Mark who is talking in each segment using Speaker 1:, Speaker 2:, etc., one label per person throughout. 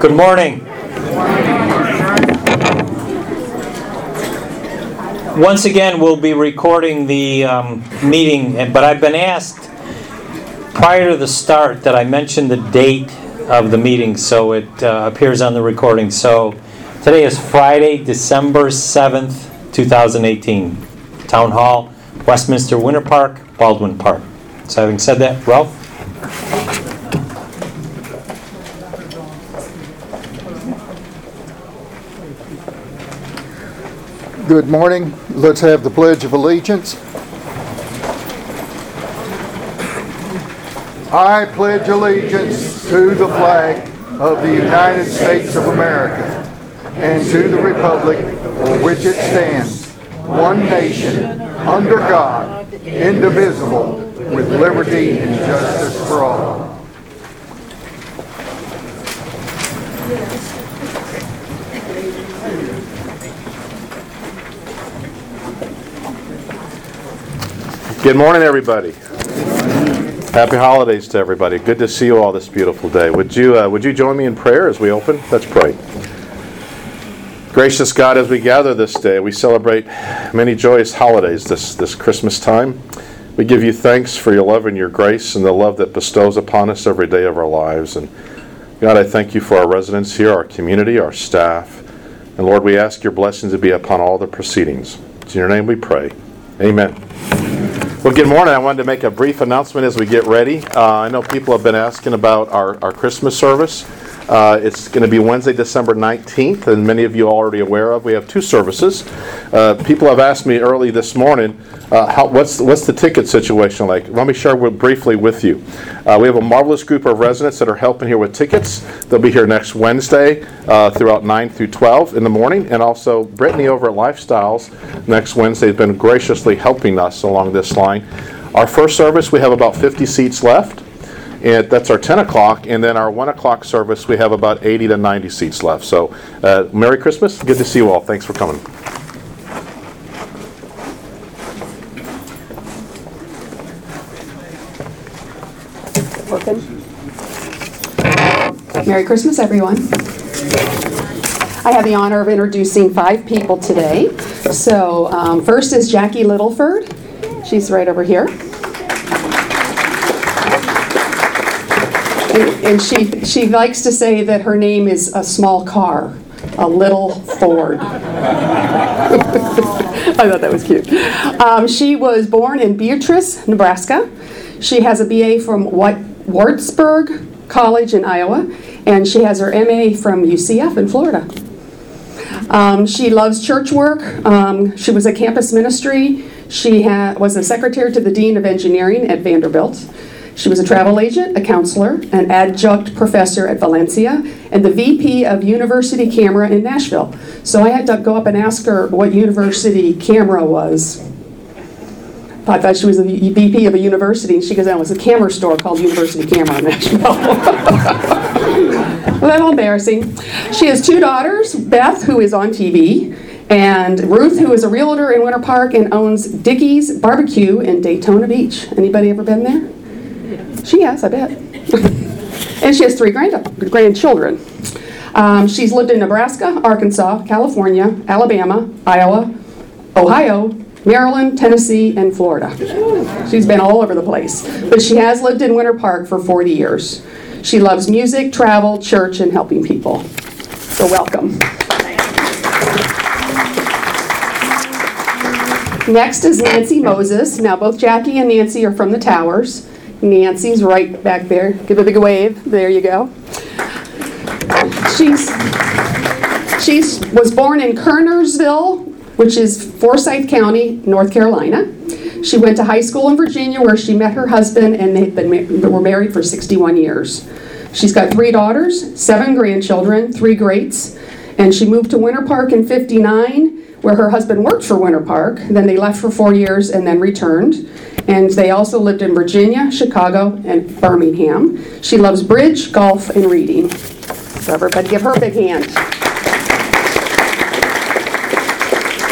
Speaker 1: Good morning. Once again, we'll be recording the um, meeting, but I've been asked prior to the start that I mention the date of the meeting so it uh, appears on the recording. So today is Friday, December 7th, 2018. Town Hall, Westminster Winter Park, Baldwin Park. So having said that, Ralph?
Speaker 2: Good morning. Let's have the Pledge of Allegiance. I pledge allegiance to the flag of the United States of America and to the republic for which it stands, one nation, under God, indivisible, with liberty and justice for all.
Speaker 3: Good morning, everybody. Happy holidays to everybody. Good to see you all this beautiful day. Would you uh, would you join me in prayer as we open? Let's pray. Gracious God, as we gather this day, we celebrate many joyous holidays this this Christmas time. We give you thanks for your love and your grace and the love that bestows upon us every day of our lives. And God, I thank you for our residents here, our community, our staff. And Lord, we ask your blessings to be upon all the proceedings. It's in your name we pray. Amen. Well, good morning. I wanted to make a brief announcement as we get ready. Uh, I know people have been asking about our, our Christmas service. Uh, it's going to be Wednesday, December 19th, and many of you are already aware of. We have two services. Uh, people have asked me early this morning, uh, how, what's, what's the ticket situation like? Let me share with, briefly with you. Uh, we have a marvelous group of residents that are helping here with tickets. They'll be here next Wednesday uh, throughout 9 through 12 in the morning, and also Brittany over at Lifestyles next Wednesday has been graciously helping us along this line. Our first service, we have about 50 seats left. And that's our 10 o'clock, and then our 1 o'clock service, we have about 80 to 90 seats left. So, uh, Merry Christmas. Good to see you all. Thanks for coming.
Speaker 4: Working. Merry Christmas, everyone. I have the honor of introducing five people today. So, um, first is Jackie Littleford. She's right over here. And, she she likes to say that her name is a small car, a little Ford. I thought that was cute. Um, she was born in Beatrice, Nebraska. She has a BA from Wa- Wartburg College in Iowa, and she has her MA from UCF in Florida. Um, she loves church work. Um, she was a campus ministry. She ha- was a secretary to the dean of engineering at Vanderbilt. She was a travel agent, a counselor, an adjunct professor at Valencia, and the VP of University Camera in Nashville. So I had to go up and ask her what University Camera was. I thought she was the VP of a university, and she goes, oh, "That was a camera store called University Camera in Nashville." a little embarrassing. She has two daughters, Beth, who is on TV, and Ruth, who is a realtor in Winter Park and owns Dickey's Barbecue in Daytona Beach. Anybody ever been there? She has, I bet. and she has three grand- grandchildren. Um, she's lived in Nebraska, Arkansas, California, Alabama, Iowa, Ohio, Maryland, Tennessee, and Florida. She's been all over the place. But she has lived in Winter Park for 40 years. She loves music, travel, church, and helping people. So, welcome. Next is Nancy Moses. Now, both Jackie and Nancy are from the Towers. Nancy's right back there. Give a big wave. There you go. She's she was born in Kernersville, which is Forsyth County, North Carolina. She went to high school in Virginia where she met her husband and they've been were married for 61 years. She's got three daughters, seven grandchildren, three greats, and she moved to Winter Park in 59 where her husband worked for Winter Park. Then they left for 4 years and then returned. And they also lived in Virginia, Chicago, and Birmingham. She loves bridge, golf, and reading. So everybody give her a big hand.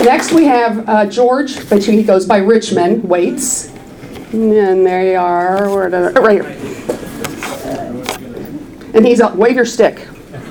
Speaker 4: Next we have uh, George, but he goes by Richmond Waits. And there you are, where did I- right here. And he's a, wave your stick.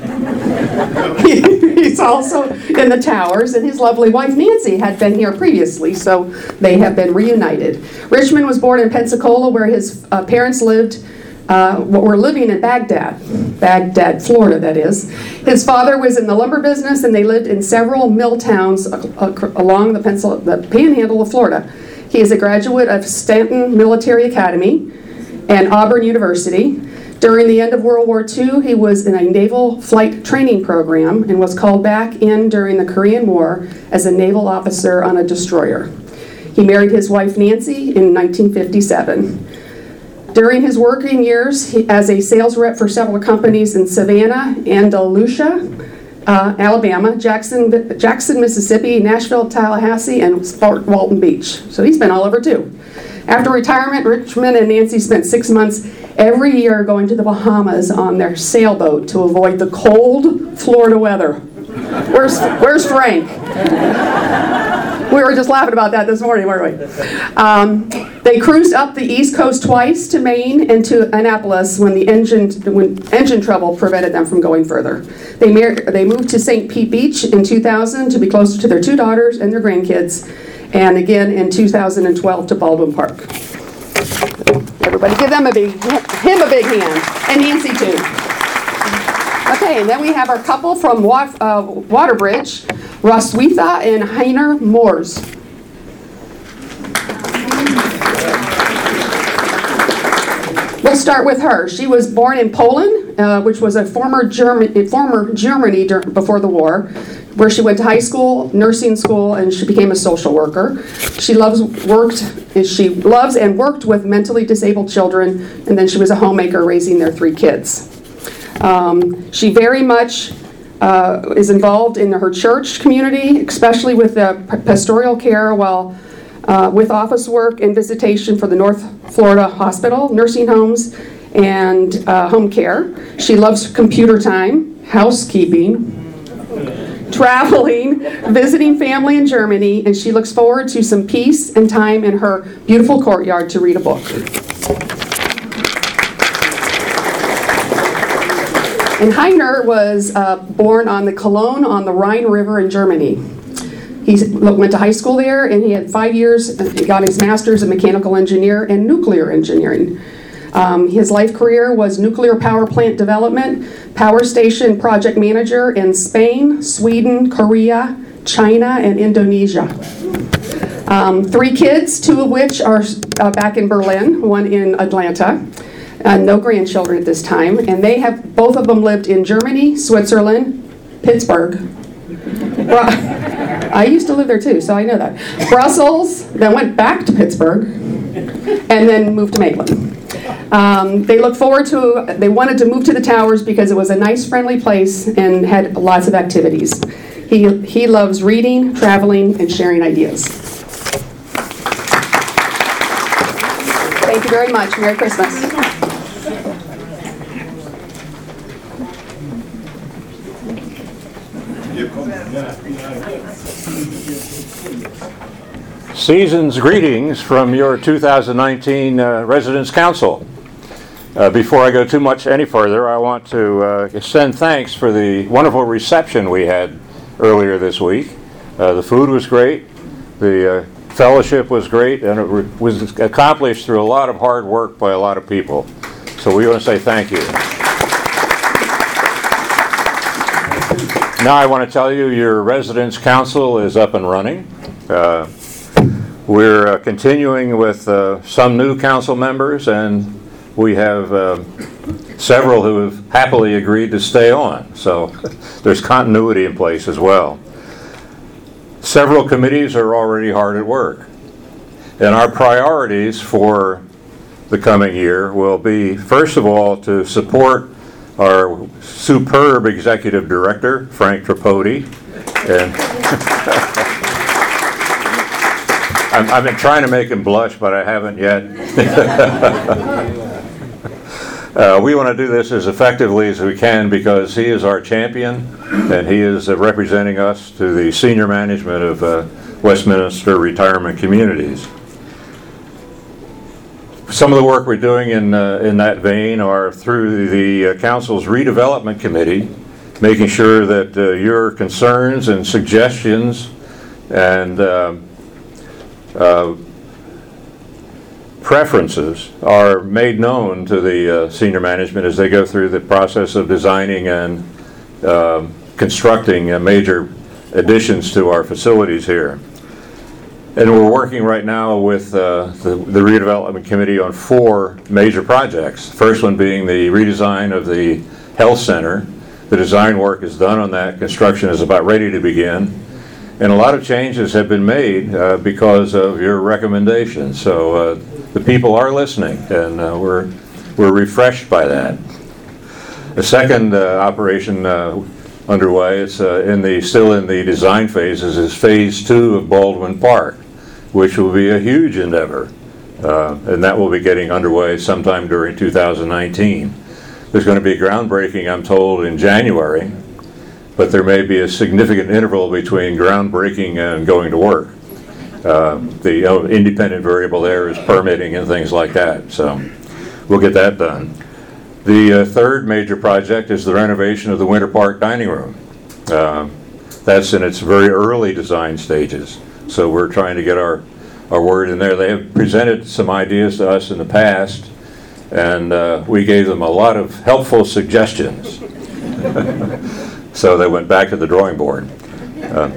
Speaker 4: He's also in the towers, and his lovely wife Nancy had been here previously, so they have been reunited. Richmond was born in Pensacola, where his uh, parents lived, uh, were living in Baghdad, Baghdad, Florida, that is. His father was in the lumber business, and they lived in several mill towns along the, Pencil- the panhandle of Florida. He is a graduate of Staunton Military Academy and Auburn University. During the end of World War II, he was in a naval flight training program and was called back in during the Korean War as a naval officer on a destroyer. He married his wife Nancy in 1957. During his working years he- as a sales rep for several companies in Savannah, Andalusia, uh, Alabama, Jackson, Jackson, Mississippi, Nashville, Tallahassee, and Fort Walton Beach. So he's been all over too. After retirement, Richmond and Nancy spent six months every year going to the Bahamas on their sailboat to avoid the cold Florida weather. Where's, where's Frank? We were just laughing about that this morning, weren't we? Um, they cruised up the East Coast twice to Maine and to Annapolis when the engine when engine trouble prevented them from going further. They mar- they moved to St. Pete Beach in 2000 to be closer to their two daughters and their grandkids, and again in 2012 to Baldwin Park. Everybody, give them a big him a big hand, and Nancy too. Okay, and then we have our couple from uh, Waterbridge, Roswitha and Heiner Moores. We'll start with her. She was born in Poland, uh, which was a former German, former Germany before the war, where she went to high school, nursing school, and she became a social worker. She loves worked. She loves and worked with mentally disabled children, and then she was a homemaker raising their three kids. Um, she very much uh, is involved in her church community, especially with the pastoral care while uh, with office work and visitation for the North Florida Hospital, nursing homes, and uh, home care. She loves computer time, housekeeping, traveling, visiting family in Germany, and she looks forward to some peace and time in her beautiful courtyard to read a book. And Heiner was uh, born on the Cologne on the Rhine River in Germany. He went to high school there and he had five years, he got his master's in mechanical engineer and nuclear engineering. Um, his life career was nuclear power plant development, power station project manager in Spain, Sweden, Korea, China, and Indonesia. Um, three kids, two of which are uh, back in Berlin, one in Atlanta. Uh, no grandchildren at this time, and they have both of them lived in Germany, Switzerland, Pittsburgh. I used to live there too, so I know that. Brussels, then went back to Pittsburgh, and then moved to Maitland. Um, they look forward to, they wanted to move to the towers because it was a nice, friendly place and had lots of activities. He, he loves reading, traveling, and sharing ideas. Thank you very much. Merry Christmas.
Speaker 5: Season's greetings from your 2019 uh, Residence Council. Uh, Before I go too much any further, I want to uh, extend thanks for the wonderful reception we had earlier this week. Uh, The food was great, the uh, fellowship was great, and it re- was accomplished through a lot of hard work by a lot of people. So we want to say thank you. Now I want to tell you, your residence council is up and running. Uh, We're uh, continuing with some new council members, and we have uh, several who have happily agreed to stay on. So there's continuity in place as well. Several committees are already hard at work. And our priorities for the coming year will be, first of all, to support our superb executive director, Frank Tripodi. And I've been trying to make him blush, but I haven't yet. Uh, We want to do this as effectively as we can because he is our champion, and he is uh, representing us to the senior management of uh, Westminster Retirement Communities. Some of the work we're doing in, uh, in that vein are through the uh, council's redevelopment committee making sure that uh, your concerns and suggestions and um, preferences are made known to the uh, senior management as they go through the process of designing and um, constructing uh, major additions to our facilities here. And we're working right now with uh, the the redevelopment committee on four major projects. First one being the redesign of the health center. The design work is done on that, construction is about ready to begin. And a lot of changes have been made uh, because of your recommendations. So uh, the people are listening, and uh, we're we're refreshed by that. The second uh, operation uh, underway, it's uh, in the, still in the design phases, is Phase Two of Baldwin Park, which will be a huge endeavor. Uh, And that will be getting underway sometime during 2019. There's going to be groundbreaking, I'm told, in January, but there may be a significant interval between groundbreaking and going to work. Uh, The independent variable there is permitting and things like that, so we'll get that done. The uh, third major project is the renovation of the Winter Park Dining Room. Uh, That's in its very early design stages, so we're trying to get our, our word in there. They have presented some ideas to us in the past, and uh, we gave them a lot of helpful suggestions. So they went back to the drawing board. Uh,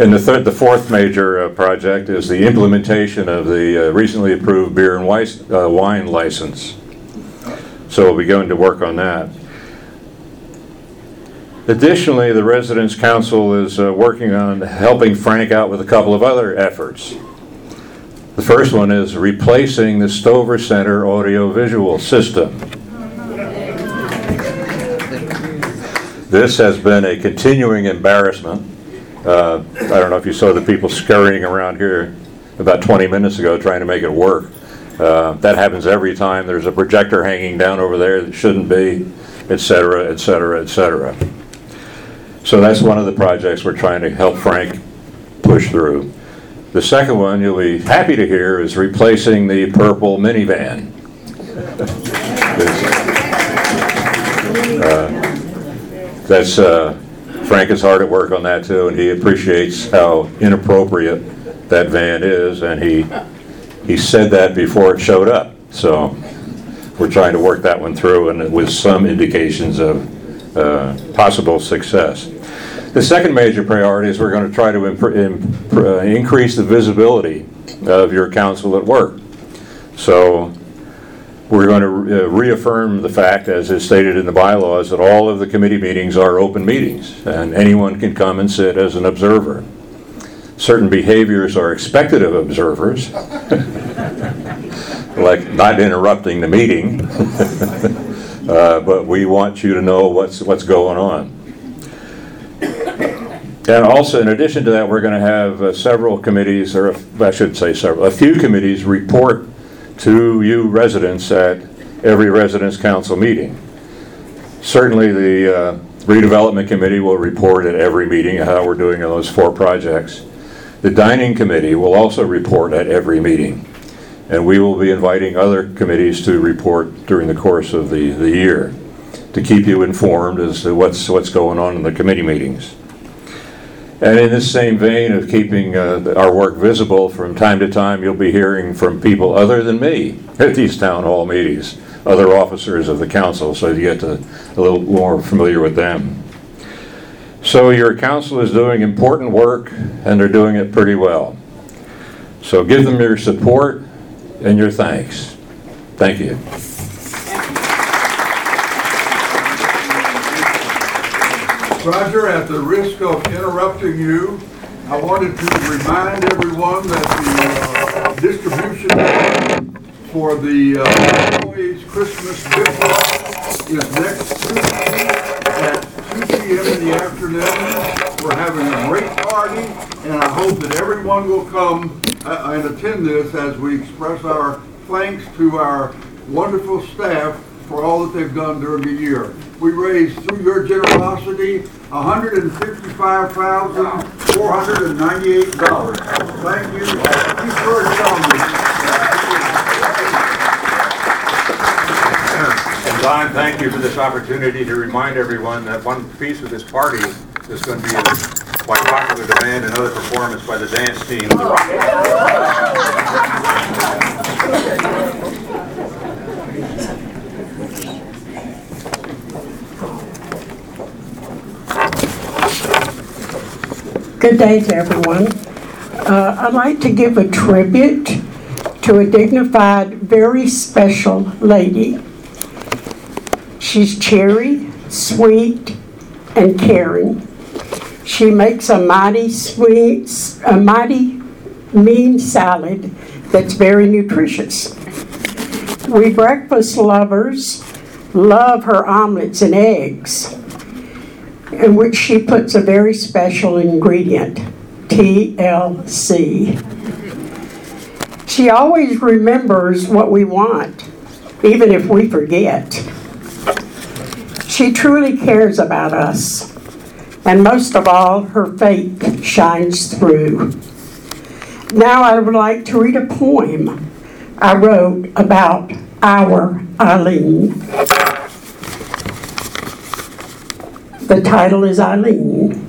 Speaker 5: And the third, the fourth major uh, project is the implementation of the uh, recently approved beer and uh, wine license. So we'll be going to work on that. Additionally, the Residents Council is uh, working on helping Frank out with a couple of other efforts. The first one is replacing the Stover Center audiovisual system. This has been a continuing embarrassment. Uh, I don't know if you saw the people scurrying around here about 20 minutes ago trying to make it work. Uh, That happens every time. There's a projector hanging down over there that shouldn't be, et cetera, et cetera, et cetera. So that's one of the projects we're trying to help Frank push through. The second one, you'll be happy to hear, is replacing the purple minivan. That's, uh, Frank is hard at work on that too, and he appreciates how inappropriate that van is, and he, he said that before it showed up. So we're trying to work that one through and with some indications of uh, possible success. The second major priority is we're going to try to impr- imp- uh, increase the visibility of your council at work. So we're going to uh, reaffirm the fact, as is stated in the bylaws, that all of the committee meetings are open meetings, and anyone can come and sit as an observer. Certain behaviors are expected of observers, like not interrupting the meeting, Uh, but we want you to know what's, what's going on. And also, in addition to that, we're going to have uh, several committees, or I should say several, a few committees report to you residents at every residents' council meeting. Certainly, the uh, redevelopment committee will report at every meeting how we're doing on those four projects. The dining committee will also report at every meeting. And we will be inviting other committees to report during the course of the, the year to keep you informed as to what's, what's going on in the committee meetings. And in this same vein of keeping uh, our work visible, from time to time, you'll be hearing from people other than me at these town hall meetings, other officers of the council, so you get to a little more familiar with them. So your council is doing important work, and they're doing it pretty well. So give them your support and your thanks. Thank you.
Speaker 6: Roger, at the risk of interrupting you, I wanted to remind everyone that the uh, distribution for the uh, employees' Christmas gift is next Tuesday at 2 p.m. in the afternoon. We're having a great party, and I hope that everyone will come uh, and attend this as we express our thanks to our wonderful staff for all that they've done during the year. We raised, through your generosity, $155,498. Thank you. Keep your
Speaker 5: Dawn, thank you for this opportunity to remind everyone that one piece of this party is going to be by popular demand another performance by the dance team.
Speaker 7: Good day to everyone. Uh, I'd like to give a tribute to a dignified, very special lady. She's cheery, sweet, and caring. She makes a mighty sweet, a mighty mean salad that's very nutritious. We breakfast lovers love her omelets and eggs in which she puts a very special ingredient, TLC. She always remembers what we want, even if we forget. She truly cares about us, and most of all, her faith shines through. Now I would like to read a poem I wrote about our Eileen. The title is Eileen.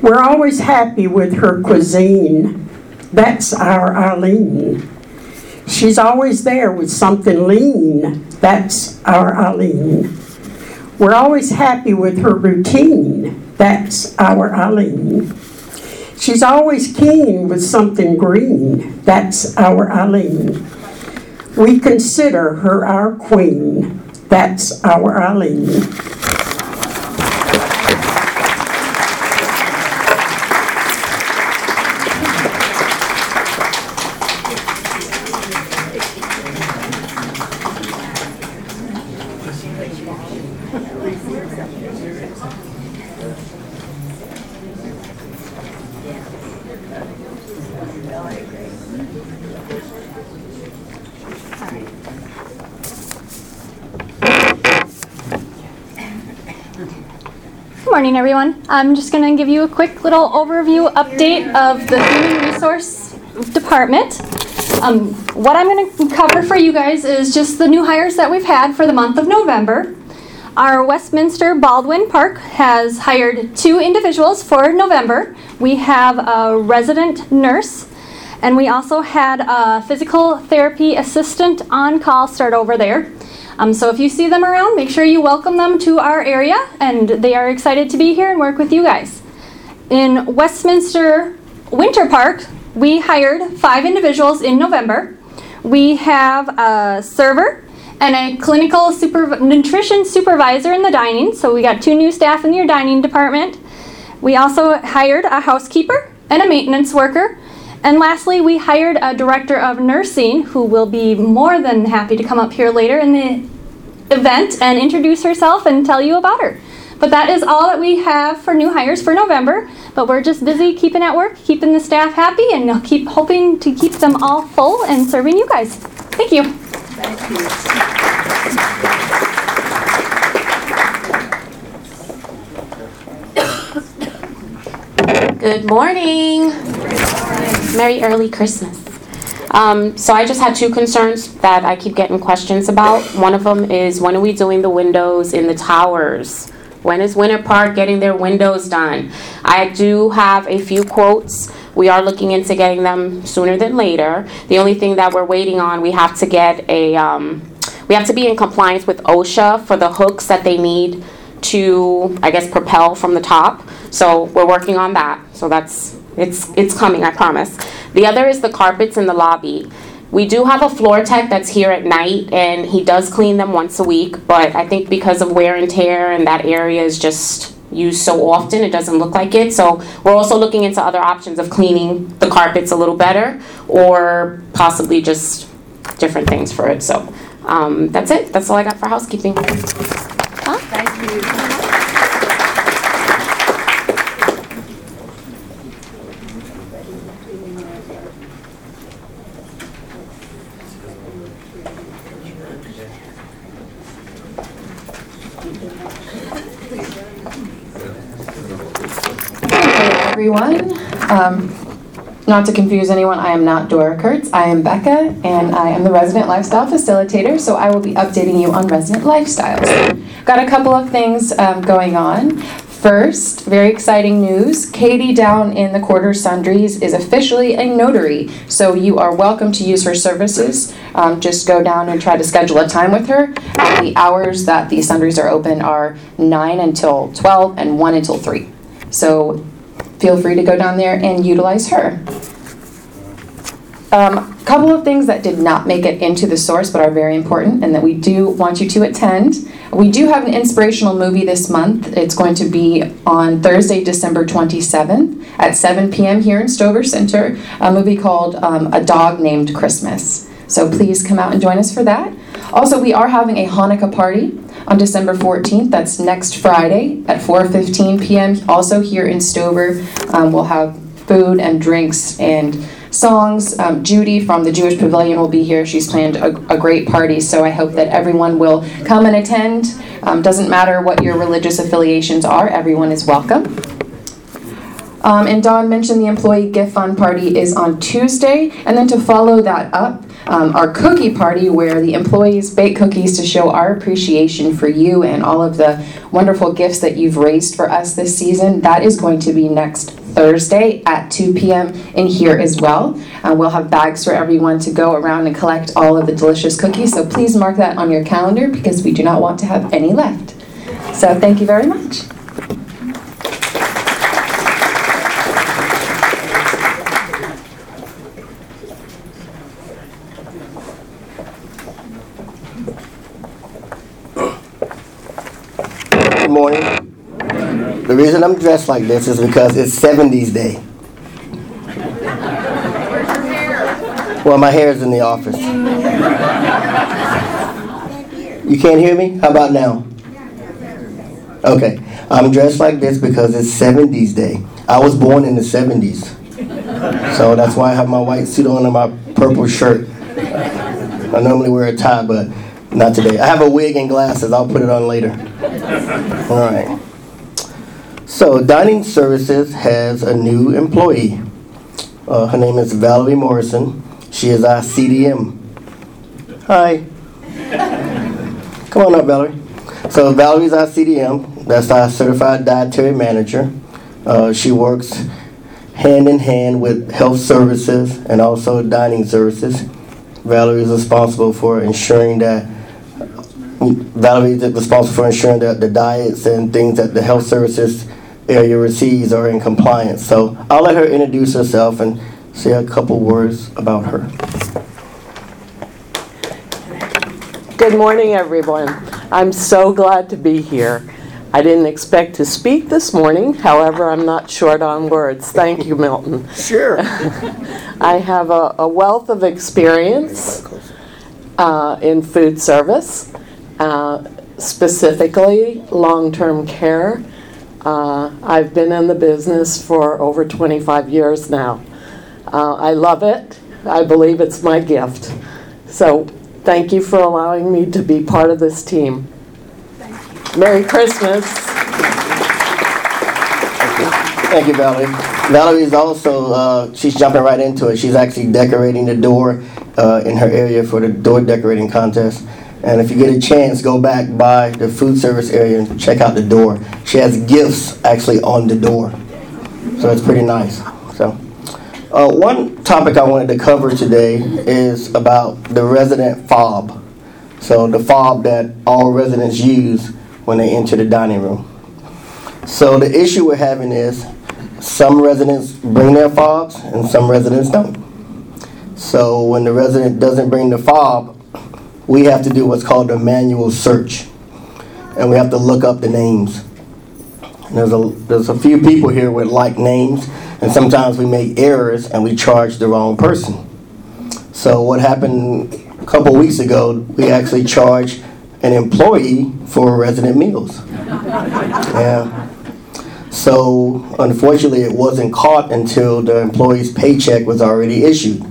Speaker 7: We're always happy with her cuisine. That's our Eileen. She's always there with something lean. That's our Eileen. We're always happy with her routine. That's our Eileen. She's always keen with something green. That's our Eileen. We consider her our queen. That's our Eileen.
Speaker 8: Everyone. I'm just going to give you a quick little overview update of the Human Resource Department. Um, what I'm going to cover for you guys is just the new hires that we've had for the month of November. Our Westminster Baldwin Park has hired two individuals for November. We have a resident nurse, and we also had a physical therapy assistant on call start over there. Um, so if you see them around, make sure you welcome them to our area, and they are excited to be here and work with you guys. In Westminster Winter Park, we hired five individuals in November. We have a server and a clinical super, nutrition supervisor in the dining, so we got two new staff in your dining department. We also hired a housekeeper and a maintenance worker. And lastly, we hired a director of nursing who will be more than happy to come up here later in the event and introduce herself and tell you about her. But that is all that we have for new hires for November. But we're just busy keeping at work, keeping the staff happy, and keep hoping to keep them all full and serving you guys. Thank you.
Speaker 9: Good morning. Merry early Christmas. Um, so I just had two concerns that I keep getting questions about. One of them is when are we doing the windows in the towers? When is Winter Park getting their windows done? I do have a few quotes. We are looking into getting them sooner than later. The only thing that we're waiting on, we have to get a, um, we have to be in compliance with OSHA for the hooks that they need to, I guess, propel from the top. So we're working on that. So that's, it's, it's coming, I promise. The other is the carpets in the lobby. We do have a floor tech that's here at night and he does clean them once a week, but I think because of wear and tear and that area is just used so often, it doesn't look like it. So we're also looking into other options of cleaning the carpets a little better or possibly just different things for it. So um, that's it. That's all I got for housekeeping.
Speaker 10: Hello, everyone. Um, not to confuse anyone, I am not Dora Kurtz. I am Becca, and I am the resident lifestyle facilitator, so I will be updating you on resident lifestyles. Got a couple of things um, going on. First, very exciting news Katie down in the Quarter Sundries is officially a notary, so you are welcome to use her services. Um, just go down and try to schedule a time with her. Uh, the hours that the Sundries are open are 9 until 12 and 1 until 3. So feel free to go down there and utilize her. Um, couple of things that did not make it into the source but are very important and that we do want you to attend. We do have an inspirational movie this month. It's going to be on Thursday, December 27th at 7 p.m. here in Stover Center, a movie called um, A Dog Named Christmas. So please come out and join us for that. Also, we are having a Hanukkah party on December 14th. That's next Friday at 4:15 p.m. Also here in Stover, um, we'll have food and drinks and songs. Um, Judy from the Jewish Pavilion will be here. She's planned a, a great party, so I hope that everyone will come and attend. Um, doesn't matter what your religious affiliations are, everyone is welcome. Um, and Dawn mentioned the employee gift fund party is on Tuesday, and then to follow that up, um, our cookie party where the employees bake cookies to show our appreciation for you and all of the wonderful gifts that you've raised for us this season. That is going to be next Thursday at 2 p.m. in here as well. Uh, we'll have bags for everyone to go around and collect all of the delicious cookies. So please mark that on your calendar because we do not want to have any left. So thank you very much.
Speaker 11: Good morning. The reason I'm dressed like this is because it's 70s day. Well, my hair is in the office. You can't hear me? How about now? Okay. I'm dressed like this because it's 70s day. I was born in the 70s. So that's why I have my white suit on and my purple shirt. I normally wear a tie, but not today. I have a wig and glasses. I'll put it on later. All right. So, Dining Services has a new employee. Uh, her name is Valerie Morrison. She is our CDM. Hi. Come on up, Valerie. So, Valerie's our CDM. That's our Certified Dietary Manager. Uh, she works hand in hand with health services and also dining services. Valerie is responsible for ensuring that Valerie is responsible for ensuring that the diets and things that the health services area receives are in compliance. So I'll let her introduce herself and say a couple words about her.
Speaker 12: Good morning, everyone. I'm so glad to be here. I didn't expect to speak this morning, however, I'm not short on words. Thank you, Milton.
Speaker 11: Sure.
Speaker 12: I have a, a wealth of experience uh, in food service, uh, specifically long term care. Uh, I've been in the business for over 25 years now. Uh, I love it. I believe it's my gift. So, thank you for allowing me to be part of this team. Thank you. Merry Christmas.
Speaker 11: Thank you, Valerie. Valerie is also, uh, she's jumping right into it. She's actually decorating the door uh, in her area for the door decorating contest. And if you get a chance, go back by the food service area and check out the door. She has gifts actually on the door. So it's pretty nice. So, uh, one topic I wanted to cover today is about the resident fob. So, the fob that all residents use when they enter the dining room. So, the issue we're having is some residents bring their fobs and some residents don't. So, when the resident doesn't bring the fob, we have to do what's called a manual search. And we have to look up the names. There's a there's a few people here with like names, and sometimes we make errors and we charge the wrong person. So what happened a couple weeks ago, we actually charged an employee for resident meals. Yeah. So unfortunately, it wasn't caught until the employee's paycheck was already issued.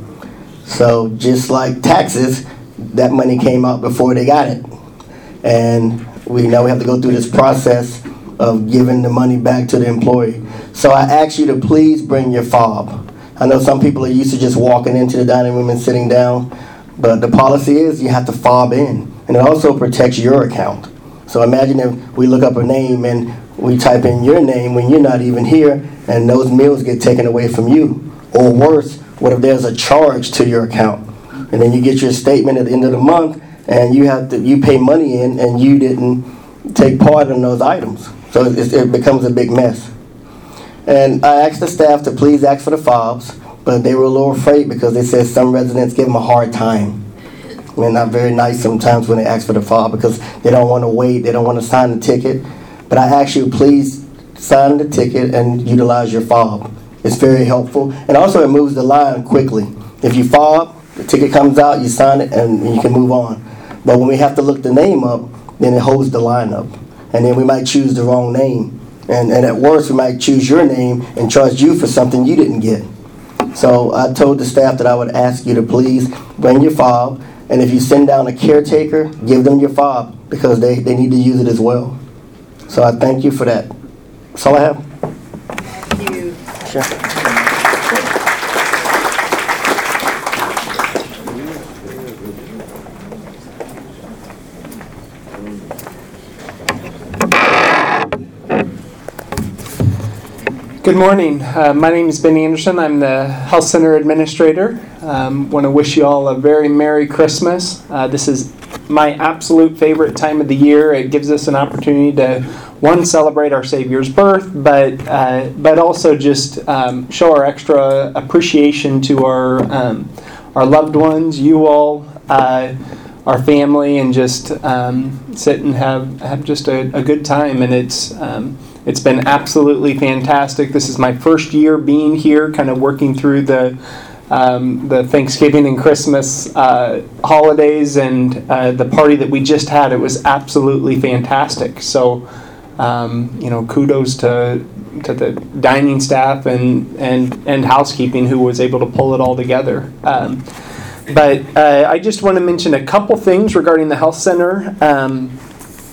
Speaker 11: So just like taxes, that money came out before they got it. And we now we have to go through this process of giving the money back to the employee. So I ask you to please bring your fob. I know some people are used to just walking into the dining room and sitting down, but the policy is you have to fob in, and it also protects your account. So imagine if we look up a name and we type in your name when you're not even here, and those meals get taken away from you. Or worse, what if there's a charge to your account, and then you get your statement at the end of the month, and you have to you pay money in, and you didn't take part in those items. So it, it becomes a big mess. And I asked the staff to please ask for the fobs, but they were a little afraid because they said some residents give them a hard time. Mean, not very nice sometimes when they ask for the fob because they don't want to wait, they don't want to sign the ticket. But I ask you, please sign the ticket and utilize your fob. It's very helpful. And also, it moves the line quickly. If you fob, the ticket comes out, you sign it, and you can move on. But when we have to look the name up, then it holds the line up. And then we might choose the wrong name. And, and at worst, we might choose your name and charge you for something you didn't get. So I told the staff that I would ask you to please bring your fob. And if you send down a caretaker, give them your fob because they, they need to use it as well. So I thank you for that. That's all I have.
Speaker 4: Thank you.
Speaker 11: Sure.
Speaker 13: Good morning. Uh, my name is Ben Anderson. I'm the Health Center Administrator. Um, Want to wish you all a very Merry Christmas. Uh, this is my absolute favorite time of the year. It gives us an opportunity to, one, celebrate our Savior's birth, but uh, but also just um, show our extra appreciation to our um, our loved ones, you all, uh, our family, and just um, sit and have have just a, a good time. And it's um, it's been absolutely fantastic. This is my first year being here, kind of working through the um, the Thanksgiving and Christmas uh, holidays and uh, the party that we just had. It was absolutely fantastic. So, um, you know, kudos to to the dining staff and and and housekeeping who was able to pull it all together. Um, but uh, I just want to mention a couple things regarding the health center. Um,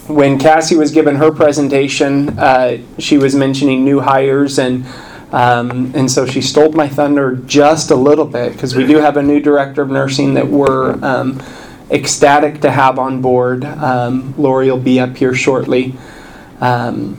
Speaker 13: when Cassie was given her presentation, uh, she was mentioning new hires, and um, and so she stole my thunder just a little bit because we do have a new director of nursing that we're um, ecstatic to have on board. Um, Lori will be up here shortly. Um,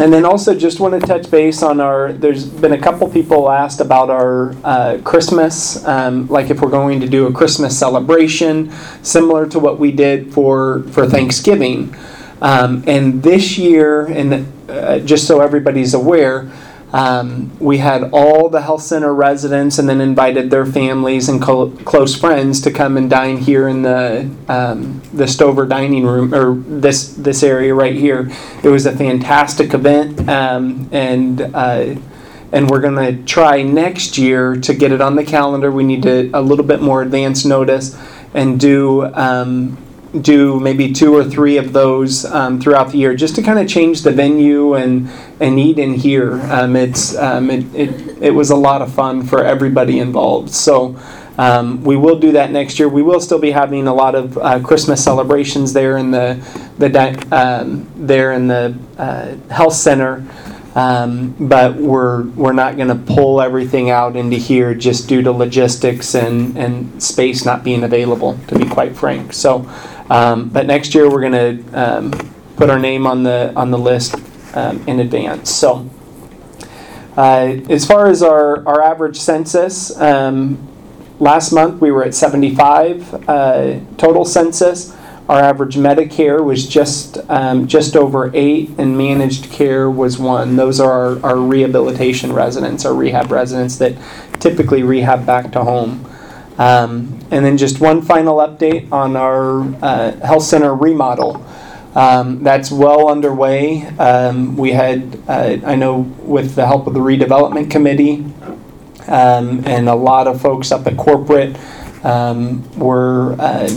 Speaker 13: and then also just want to touch base on our. There's been a couple people asked about our uh, Christmas, um, like if we're going to do a Christmas celebration, similar to what we did for for Thanksgiving. Um, and this year, and uh, just so everybody's aware, um, we had all the health center residents, and then invited their families and co- close friends to come and dine here in the um, the Stover dining room or this this area right here. It was a fantastic event, um, and uh, and we're gonna try next year to get it on the calendar. We need to a little bit more advance notice and do. Do maybe two or three of those um, throughout the year, just to kind of change the venue and and eat in here. Um, it's um, it, it it was a lot of fun for everybody involved. So. Um, we will do that next year. We will still be having a lot of uh, Christmas celebrations there in the the um, there in the uh, health center, um, but we're we're not going to pull everything out into here just due to logistics and and space not being available. To be quite frank, so. Um, but next year we're going to um, put our name on the on the list um, in advance. So, uh, as far as our, our average census, um, last month we were at 75 uh, total census. Our average Medicare was just um, just over eight, and managed care was one. Those are our, our rehabilitation residents, our rehab residents that typically rehab back to home. Um, and then just one final update on our uh, health center remodel. Um, that's well underway. Um, we had, uh, I know, with the help of the redevelopment committee um, and a lot of folks up at corporate, um, we're uh,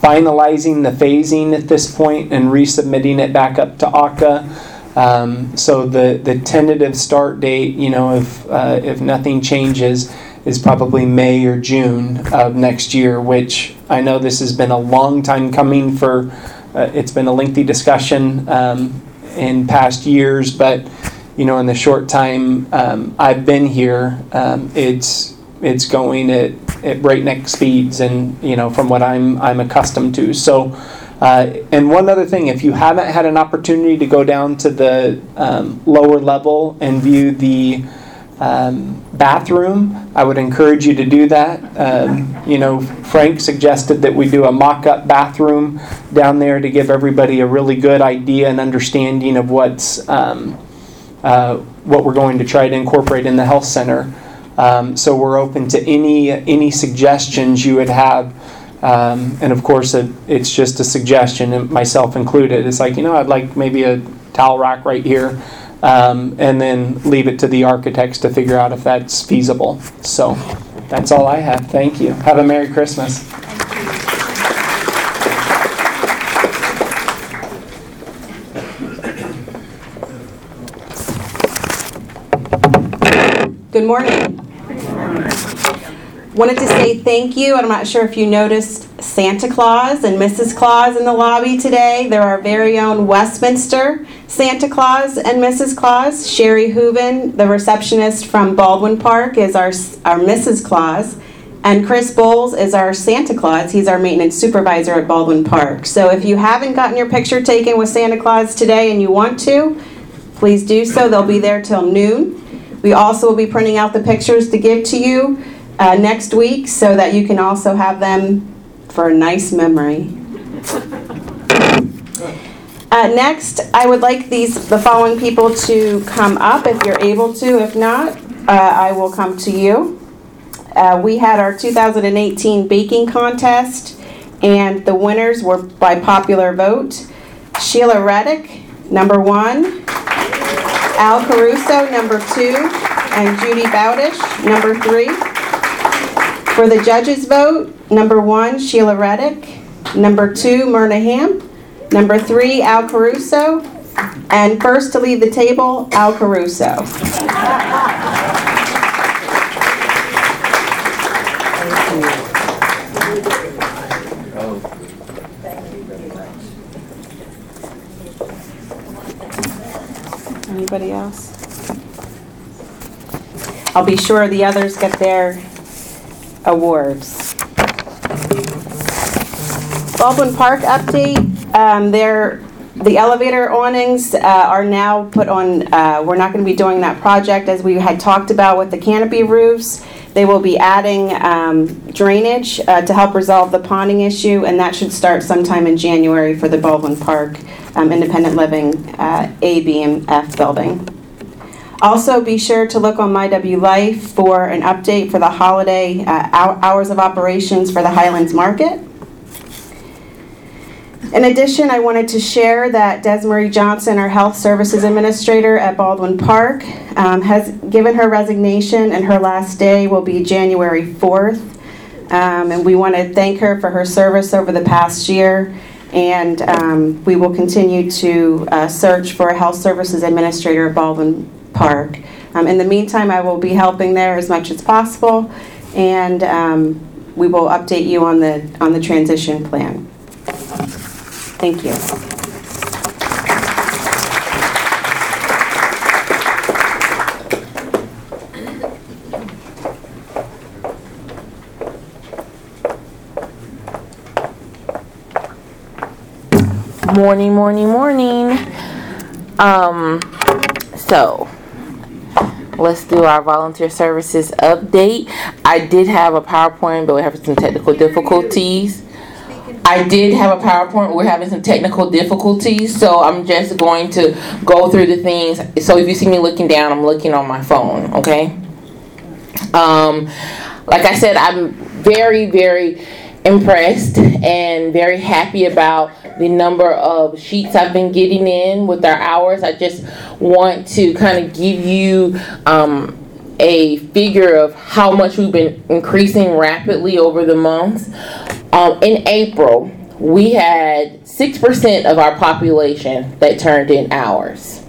Speaker 13: finalizing the phasing at this point and resubmitting it back up to ACA. Um, so the, the tentative start date, you know, if uh, if nothing changes, is probably May or June of next year, which I know this has been a long time coming for, uh, it's been a lengthy discussion um, in past years, but you know, in the short time um, I've been here, um, it's it's going at, at breakneck speeds, and you know, from what I'm I'm accustomed to. So, uh, and one other thing, if you haven't had an opportunity to go down to the um, lower level and view the um, bathroom, I would encourage you to do that. Um, you know, Frank suggested that we do a mock-up bathroom down there to give everybody a really good idea and understanding of what's um, uh, what we're going to try to incorporate in the health center. Um, so we're open to any any suggestions you would have. Um, and of course, it, it's just a suggestion, myself included. It's like, you know, I'd like maybe a towel rack right here, um, and then leave it to the architects to figure out if that's feasible. So that's all I have. Thank you. Have a Merry Christmas.
Speaker 14: Good morning. Wanted to say thank you, I'm not sure if you noticed Santa Claus and Mrs. Claus in the lobby today. They're our very own Westminster Santa Claus and Mrs. Claus. Sherry Hooven, the receptionist from Baldwin Park, is our, our Mrs. Claus. And Chris Bowles is our Santa Claus. He's our maintenance supervisor at Baldwin Park. So if you haven't gotten your picture taken with Santa Claus today and you want to, please do so. They'll be there till noon. We also will be printing out the pictures to give to you uh, next week so that you can also have them for a nice memory. Uh, next, I would like these the following people to come up if you're able to. If not, uh, I will come to you. Uh, we had our 2018 baking contest, and the winners were by popular vote. Sheila Reddick, number one. Al Caruso, number two. And Judy Bowdish, number three. For the judges' vote, number one, Sheila Reddick. Number two, Myrna Hamp. Number three, Al Caruso. And first to leave the table, Al Caruso. Thank you very much. Anybody else? I'll be sure the others get their awards. Baldwin Park update, um, there, the elevator awnings, uh, are now put on, uh, we're not gonna be doing that project as we had talked about with the canopy roofs. They will be adding, um, drainage, uh, to help resolve the ponding issue, and that should start sometime in January for the Baldwin Park, um, Independent Living, uh, A, B, and F building. Also, be sure to look on My W Life for an update for the holiday uh, hours of operations for the Highlands Market. In addition, I wanted to share that Desmarie Johnson, our Health Services Administrator at Baldwin Park, um, has given her resignation, and her last day will be January 4th. Um, And we want to thank her for her service over the past year, and um, we will continue to uh, search for a Health Services Administrator at Baldwin Park. Um, In the meantime, I will be helping there as much as possible, and um, we will update you on the, on the transition plan. Thank you.
Speaker 15: Morning, morning, morning. Um, so let's do our volunteer services update. I did have a PowerPoint, but we're having some technical difficulties. I did have a PowerPoint, we're having some technical difficulties, so I'm just going to go through the things. So if you see me looking down, I'm looking on my phone, okay? Um, like I said, I'm very, very impressed and very happy about the number of sheets I've been getting in with our hours. I just want to kind of give you um, a figure of how much we've been increasing rapidly over the months. Um, in April, we had 6% of our population that turned in hours.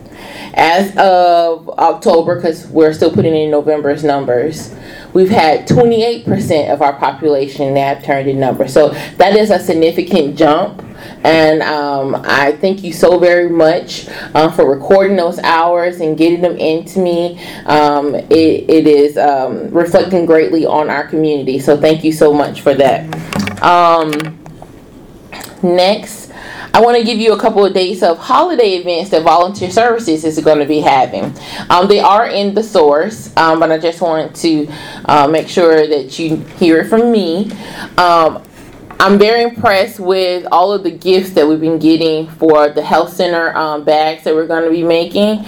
Speaker 15: As of October, because we're still putting in November's numbers, we've had 28% of our population that have turned in numbers. So that is a significant jump. And um, I thank you so very much uh, for recording those hours and getting them into me. Um, it, it is um, reflecting greatly on our community. So thank you so much for that. Um, next, I want to give you a couple of dates of holiday events that Volunteer Services is going to be having. Um, they are in the source, um, but I just want to uh, make sure that you hear it from me. Um, I'm very impressed with all of the gifts that we've been getting for the health center um, bags that we're going to be making.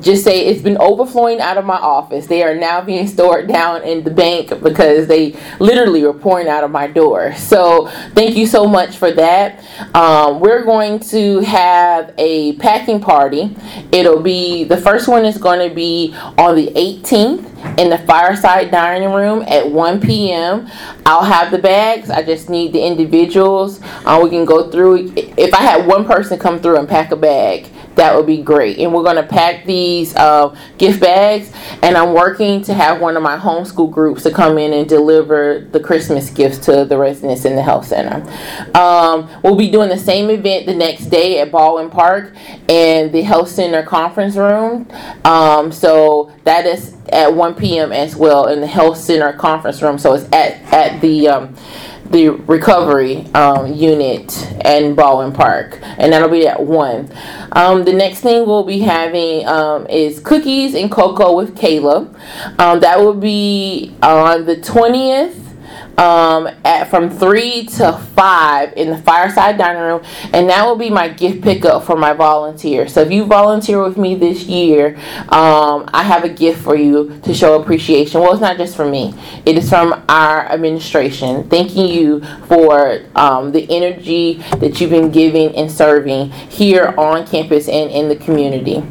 Speaker 15: Just say it's been overflowing out of my office. They are now being stored down in the bank because they literally were pouring out of my door. So thank you so much for that. Um, we're going to have a packing party. It'll be the first one is going to be on the 18th in the fireside dining room at 1 p.m. I'll have the bags. I just need the individuals. Uh, we can go through. If I had one person come through and pack a bag, that would be great. And we're going to pack these uh, gift bags. And I'm working to have one of my homeschool groups to come in and deliver the Christmas gifts to the residents in the health center. Um, we'll be doing the same event the next day at Baldwin Park in the health center conference room. Um, so that is at 1 p.m. as well in the health center conference room. So it's at at the um, the recovery um, unit in Baldwin Park, and that'll be at one. Um, the next thing we'll be having um, is cookies and cocoa with Kayla. Um, that will be on the twentieth um, at from three to five in the fireside dining room, and that will be my gift pickup for my volunteers. So if you volunteer with me this year, um, I have a gift for you to show appreciation. Well, it's not just for me; it is from our administration, thanking you for um, the energy that you've been giving and serving here on campus and in the community.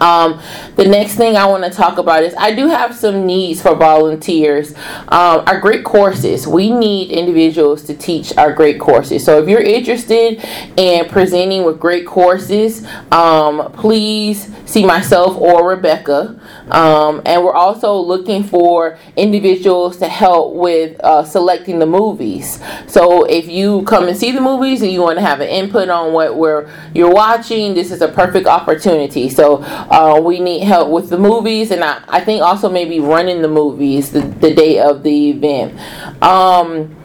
Speaker 15: Um, the next thing I want to talk about is I do have some needs for volunteers. Um, our great courses, we need individuals to teach our great courses. So if you're interested in presenting with great courses, um, please see myself or Rebecca. Um, and we're also looking for individuals to help with uh, selecting the movies. So if you come and see the movies and you want to have an input on what we're, you're watching, this is a perfect opportunity. So uh, we need help with the movies, and I, I think also maybe running the movies the, the day of the event. Um,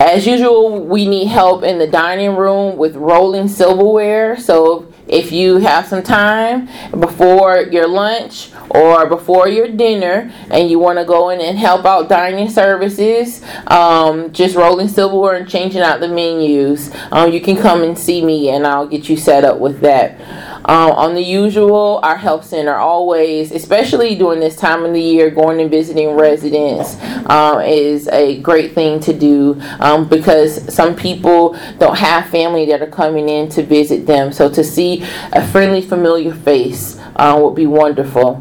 Speaker 15: as usual, we need help in the dining room with rolling silverware. So if you have some time before your lunch or before your dinner and you want to go in and help out dining services, um, just rolling silverware and changing out the menus, um, you can come and see me and I'll get you set up with that. Um, on the usual, our health center always, especially during this time of the year, going and visiting residents um, is a great thing to do um, because some people don't have family that are coming in to visit them. So to see a friendly, familiar face uh, would be wonderful.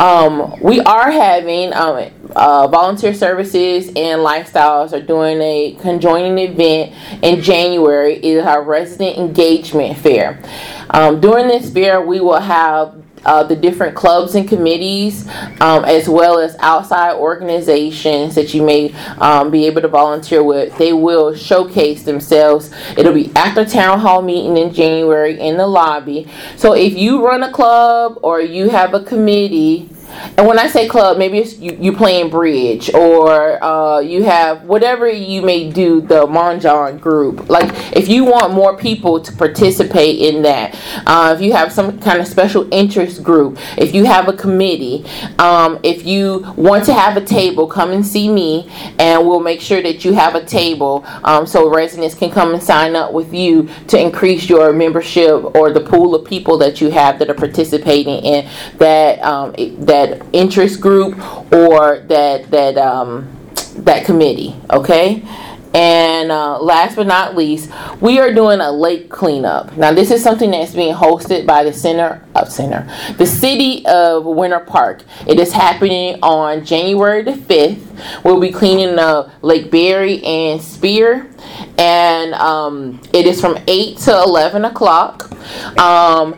Speaker 15: Um, we are having um, uh, volunteer services and lifestyles are doing a conjoining event in January. It is our resident engagement fair. Um, during this fair, we will have uh, the different clubs and committees, um, as well as outside organizations that you may um, be able to volunteer with. They will showcase themselves. It'll be after town hall meeting in January in the lobby. So if you run a club or you have a committee, and when I say club, maybe it's you, you playing bridge or uh, you have whatever you may do, the Mahjong group. Like if you want more people to participate in that, uh, if you have some kind of special interest group, if you have a committee, um, if you want to have a table, come and see me and we'll make sure that you have a table um, so residents can come and sign up with you to increase your membership or the pool of people that you have that are participating in that um, that that interest group or that that um, that committee. Okay. And uh, last but not least, we are doing a lake cleanup. Now, this is something that's being hosted by the center of uh, center, the city of Winter Park. It is happening on January the fifth. We'll be cleaning up Lake Berry and Spier, and um, it is from eight to eleven o'clock. Um,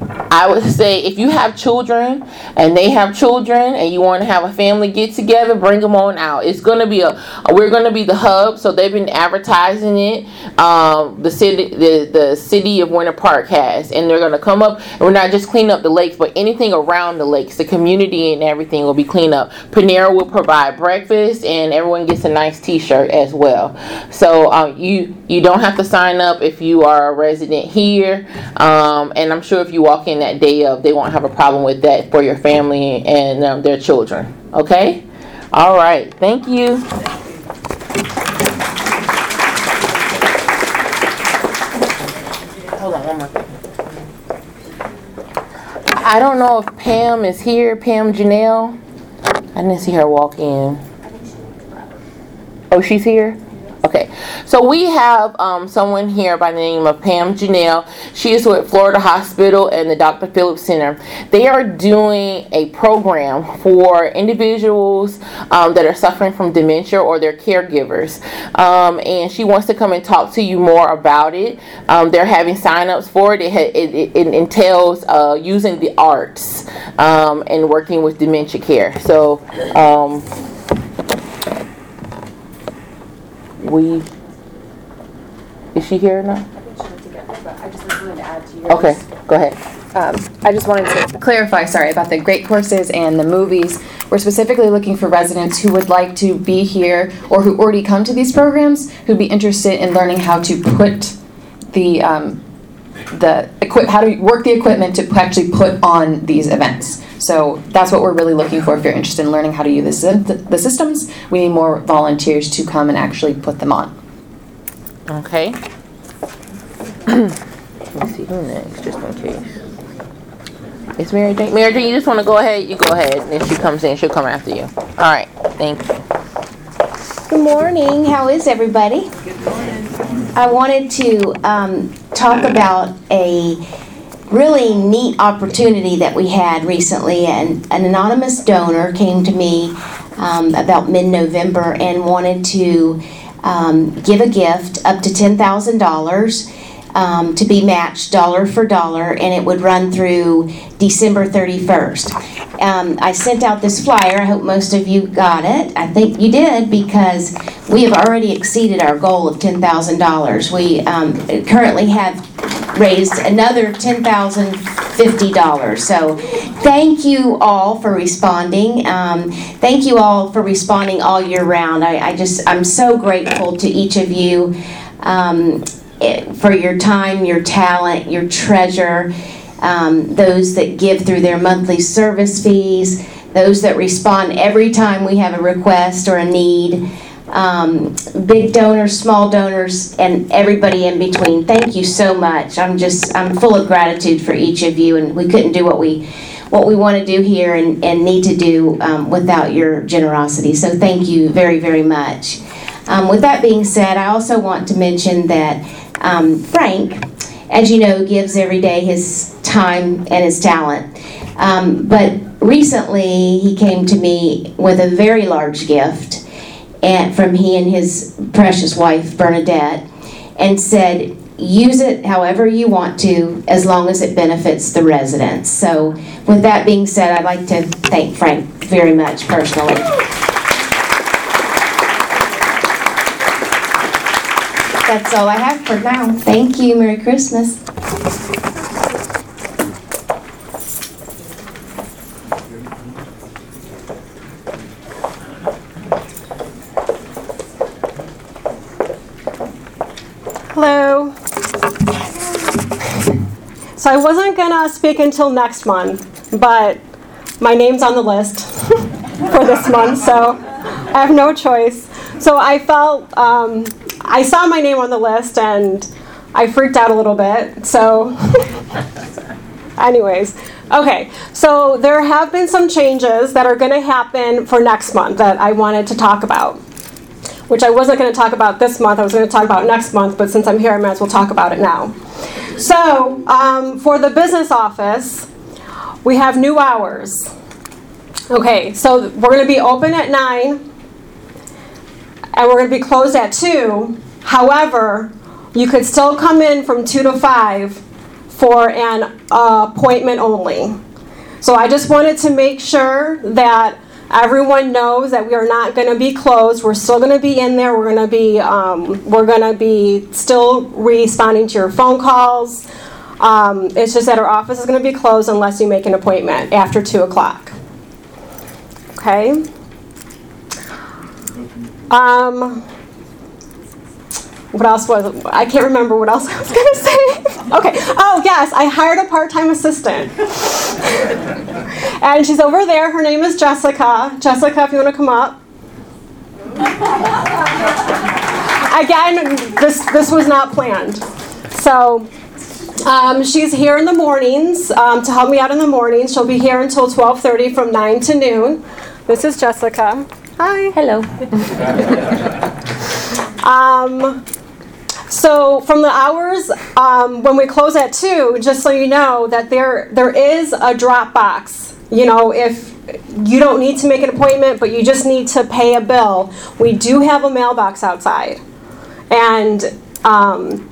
Speaker 15: I would say if you have children and they have children and you want to have a family get together, bring them on out. It's going to be a we're going to be the hub, so they've been advertising it. Um, the city the the city of Winter Park has, and they're going to come up. We're not just cleaning up the lakes, but anything around the lakes, the community and everything will be cleaned up. Panera will provide breakfast, and everyone gets a nice T-shirt as well. So um, you you don't have to sign up if you are a resident here, um, and I'm sure if you walk in that day of, they won't have a problem with that for your family and um, their children. Okay. All right. Thank you. Hold on one more. I don't know if Pam is here, Pam Janelle. I didn't see her walk in. Oh, she's here? So we have um, someone here by the name of Pam Janelle. She is with Florida Hospital and the Dr. Phillips Center. They are doing a program for individuals um, that are suffering from dementia or their caregivers. Um, and she wants to come and talk to you more about it. Um, they're having sign-ups for it. It, it, it entails uh, using the arts um, and working with dementia care. So, um, we is she here now?
Speaker 10: I just was going to add to yours.
Speaker 15: Okay, go ahead.
Speaker 10: Um, I just wanted to clarify, sorry, about the great courses and the movies. We're specifically looking for residents who would like to be here or who already come to these programs, who'd be interested in learning how to put the, um, the equip, how to work the equipment to actually put on these events. So that's what we're really looking for if you're interested in learning how to use the, the systems. We need more volunteers to come and actually put them on.
Speaker 15: Okay. Let's see who next, just in case. It's Mary Jane. Mary Jane, you just want to go ahead? You go ahead. And if she comes in, she'll come after you. All right. Thank you.
Speaker 16: Good morning. How is everybody? Good morning. I wanted to um, talk about a really neat opportunity that we had recently. And an anonymous donor came to me um, about mid November and wanted to um, give a gift up to $10,000. Um, to be matched dollar for dollar, and it would run through December 31st. Um, I sent out this flyer. I hope most of you got it. I think you did because we have already exceeded our goal of $10,000. We um, currently have raised another $10,050. So thank you all for responding. Um, thank you all for responding all year round. I, I just, I'm so grateful to each of you. Um, for your time, your talent, your treasure, um, those that give through their monthly service fees, those that respond every time we have a request or a need, um, big donors, small donors, and everybody in between. Thank you so much. I'm just, I'm full of gratitude for each of you, and we couldn't do what we, what we want to do here and, and need to do um, without your generosity. So thank you very, very much. Um, with that being said, I also want to mention that um, Frank, as you know, gives every day his time and his talent. Um, but recently, he came to me with a very large gift and from he and his precious wife Bernadette, and said, "Use it however you want to, as long as it benefits the residents." So, with that being said, I'd like to thank Frank very much personally. That's all I have for now. Thank you. Merry Christmas.
Speaker 17: Hello. So I wasn't gonna speak until next month, but my name's on the list for this month, so I have no choice. So I felt, um, I saw my name on the list and I freaked out a little bit. So, anyways, okay. So there have been some changes that are gonna happen for next month that I wanted to talk about which I wasn't going to talk about this month. I was going to talk about next month, but since I'm here, I might as well talk about it now. So, um, for the business office, we have new hours. Okay, so we're going to be open at 9 and we're going to be closed at 2. However, you could still come in from 2 to 5 for an uh, appointment only. So I just wanted to make sure that everyone knows that we are not going to be closed. We're still going to be in there. We're going to be um, we're going to be still responding to your phone calls. Um, it's just that our office is going to be closed unless you make an appointment after two o'clock. Okay. Um, what else was I can't remember what else I was gonna say. okay. Oh yes, I hired a part-time assistant. and she's over there. Her name is Jessica. Jessica, if you want to come up. Again, this this was not planned. So um, she's here in the mornings um, to help me out in the mornings. She'll be here until 12:30 from 9 to noon. This is Jessica. Hi.
Speaker 9: Hello.
Speaker 17: Um, so from the hours um, when we close at two, just so you know that there there is a drop box. You know, if you don't need to make an appointment, but you just need to pay a bill, we do have a mailbox outside, and um,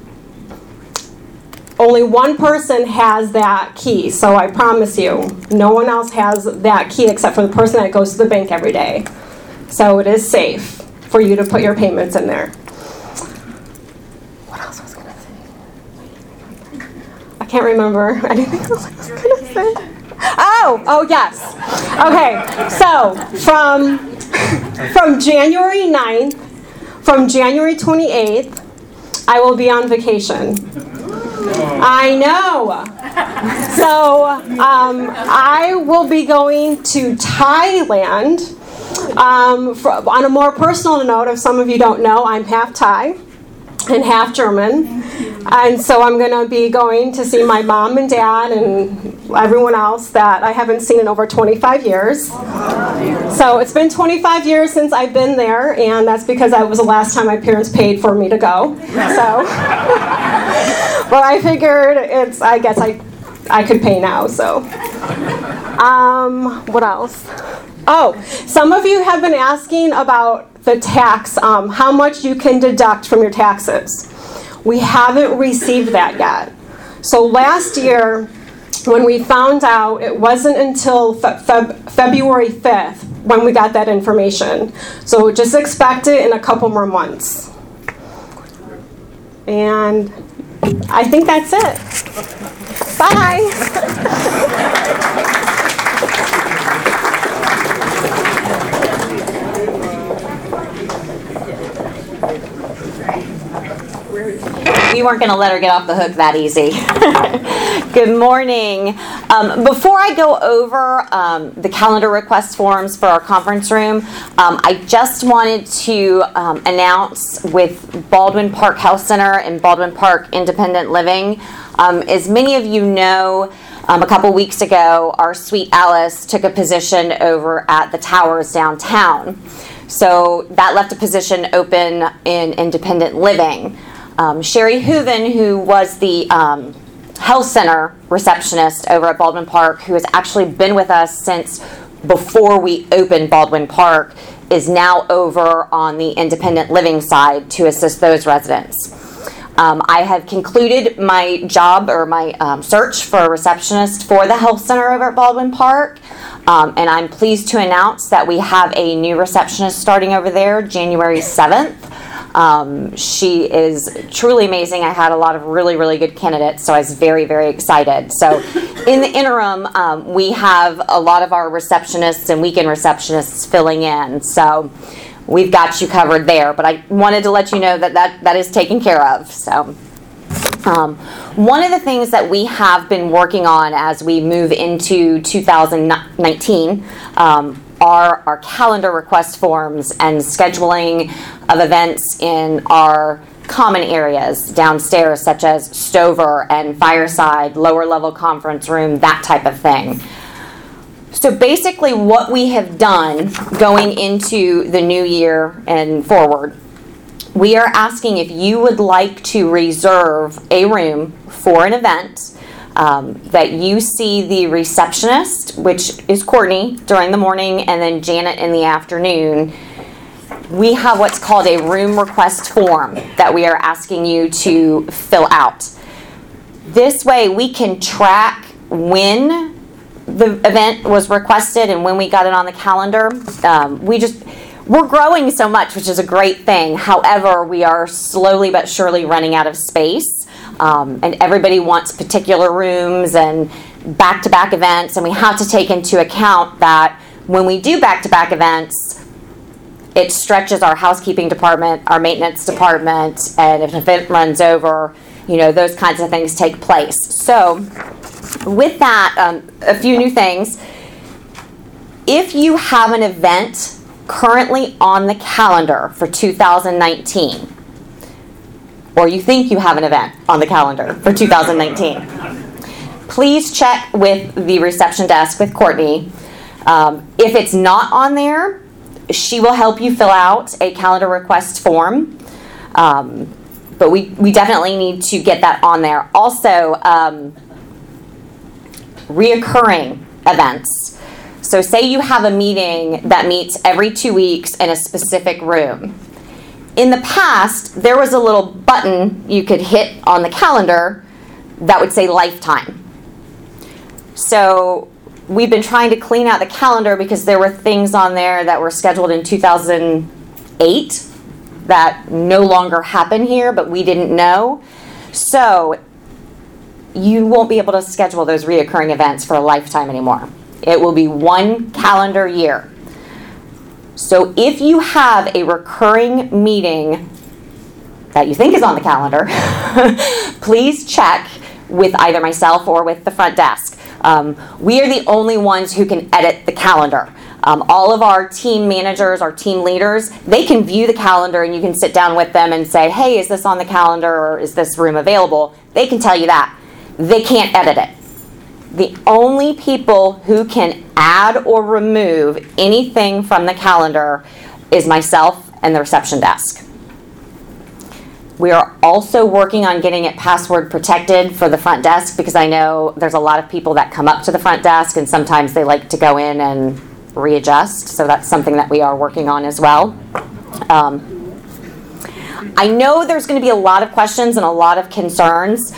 Speaker 17: only one person has that key. So I promise you, no one else has that key except for the person that goes to the bank every day. So it is safe for you to put your payments in there. What else was I gonna say? I can't remember anything else I was gonna say. Oh, oh yes. Okay, so from from January 9th, from January 28th, I will be on vacation. I know. So um, I will be going to Thailand. Um, for, on a more personal note, if some of you don't know, I'm half Thai and half German. And so I'm going to be going to see my mom and dad and everyone else that I haven't seen in over 25 years. So it's been 25 years since I've been there, and that's because that was the last time my parents paid for me to go. So, but I figured it's, I guess I, I could pay now, so. Um, what else? Oh, some of you have been asking about the tax, um, how much you can deduct from your taxes. We haven't received that yet. So last year, when we found out, it wasn't until fe- Feb- February 5th when we got that information. So just expect it in a couple more months. And I think that's it. Bye.
Speaker 18: weren't going to let her get off the hook that easy. Good morning. Um, before I go over um, the calendar request forms for our conference room, um, I just wanted to um, announce with Baldwin Park Health Center and Baldwin Park Independent Living, um, as many of you know, um, a couple weeks ago, our sweet Alice took a position over at the towers downtown. So that left a position open in independent living. Um, Sherry Hooven, who was the um, health center receptionist over at Baldwin Park, who has actually been with us since before we opened Baldwin Park, is now over on the independent living side to assist those residents. Um, I have concluded my job or my um, search for a receptionist for the health center over at Baldwin Park. Um, and I'm pleased to announce that we have a new receptionist starting over there January 7th. Um, she is truly amazing. I had a lot of really, really good candidates, so I was very, very excited. So, in the interim, um, we have a lot of our receptionists and weekend receptionists filling in. So, we've got you covered there. But I wanted to let you know that that, that is taken care of. So. Um, one of the things that we have been working on as we move into 2019 um, are our calendar request forms and scheduling of events in our common areas downstairs, such as Stover and Fireside, lower level conference room, that type of thing. So basically, what we have done going into the new year and forward, we are asking if you would like to reserve a room for an event. Um, that you see the receptionist, which is Courtney, during the morning, and then Janet in the afternoon. We have what's called a room request form that we are asking you to fill out. This way we can track when the event was requested and when we got it on the calendar. Um, we just, we're growing so much, which is a great thing. However, we are slowly but surely running out of space. Um, and everybody wants particular rooms and back to back events. And we have to take into account that when we do back to back events, it stretches our housekeeping department, our maintenance department, and if an event runs over, you know, those kinds of things take place. So, with that, um, a few new things. If you have an event currently on the calendar for 2019, or you think you have an event on the calendar for 2019, please check with the reception desk with Courtney. Um, if it's not on there, she will help you fill out a calendar request form. Um, but we, we definitely need to get that on there. Also, um, reoccurring events. So, say you have a meeting that meets every two weeks in a specific room. In the past, there was a little button you could hit on the calendar that would say lifetime. So, we've been trying to clean out the calendar because there were things on there that were scheduled in 2008 that no longer happen here, but we didn't know. So, you won't be able to schedule those reoccurring events for a lifetime anymore. It will be one calendar year. So if you have a recurring meeting that you think is on the calendar, please check with either myself or with the front desk. Um, we are the only ones who can edit the calendar. Um, all of our team managers, our team leaders, they can view the calendar and you can sit down with them and say, hey, is this on the calendar or is this room available? They can tell you that they can't edit it. The only people who can add or remove anything from the calendar is myself and the reception desk. We are also working on getting it password protected for the front desk because I know there's a lot of people that come up to the front desk and sometimes they like to go in and readjust. So that's something that we are working on as well. Um, I know there's going to be a lot of questions and a lot of concerns.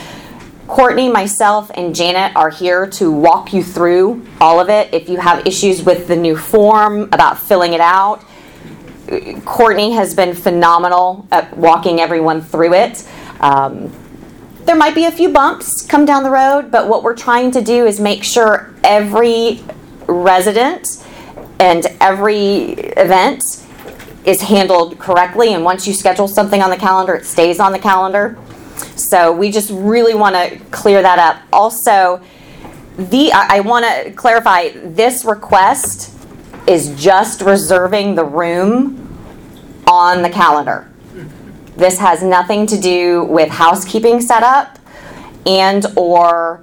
Speaker 18: Courtney, myself, and Janet are here to walk you through all of it. If you have issues with the new form about filling it out, Courtney has been phenomenal at walking everyone through it. Um, there might be a few bumps come down the road, but what we're trying to do is make sure every resident and every event is handled correctly. And once you schedule something on the calendar, it stays on the calendar. So we just really want to clear that up. Also, the I, want to clarify this request is just reserving the room on the calendar. This has nothing to do with housekeeping setup and or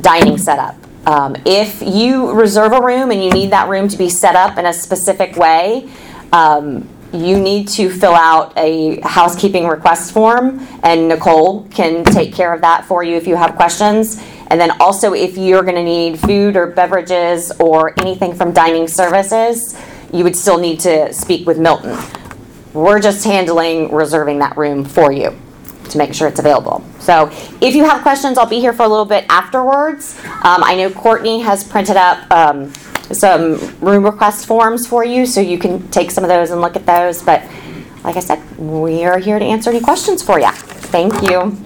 Speaker 18: dining setup. Um, if you reserve a room and you need that room to be set up in a specific way, um, you need to fill out a housekeeping request form, and Nicole can take care of that for you if you have questions. And then also, if you're going to need food or beverages or anything from dining services, you would still need to speak with Milton. We're just handling reserving that room for you to make sure it's available. So if you have questions, I'll be here for a little bit afterwards. Um, I know Courtney has printed up um, some room request forms for you, so you can take some of those and look at those. But like I said, we are here to answer any questions for you. Thank you.